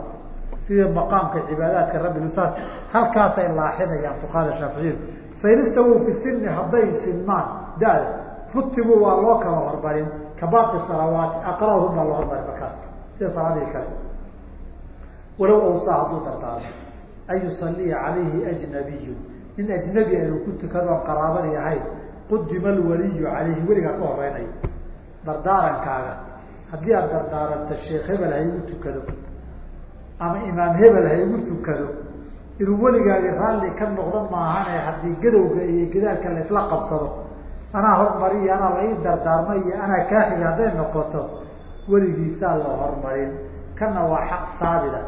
sida maqaamka cibaadaadka rabbi saas halkaasay laaxinayaan fuqahada shaaficiyadu fain istawuu fi sini hadday sinmaan da-da rutibu waa loo kala hormarin ka baaqi salawaati aqrahum baa loo hormarin markaas sida salaadihii kale walow awsaa hadduu dardaarmo an yusaliya calayhi ajnabiyu nin ajnabi inuu ku tukadoon qaraabadii ahayn qudima alwaliyu calayhi weligaa ka horeynayo dardaarankaaga haddii aad dardaaranta sheekh hebel ha igu tukado ama imaam hebel ha igu tukado inuu weligaagi raalli ka noqdo maahane haddii gadowga iyo gadaalka la isla qabsado anaa hormari iyo anaa la ii dardaarmay iyo anaa kaaxiga hadday noqoto weligiisaa la hormarin kana waa xaq haabita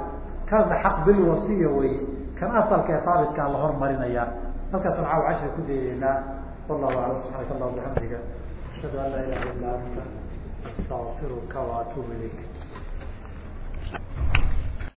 kana xaq bilwasiya weye kan asalka ee haabitkaa la hormarinayaa halkaasaan caawa cashir ku dayneynaa wallahu aclam subxaanaka allah bixamdiga ashhadu an laa ilaha illa anta astaqfiruka waatuubu ilayk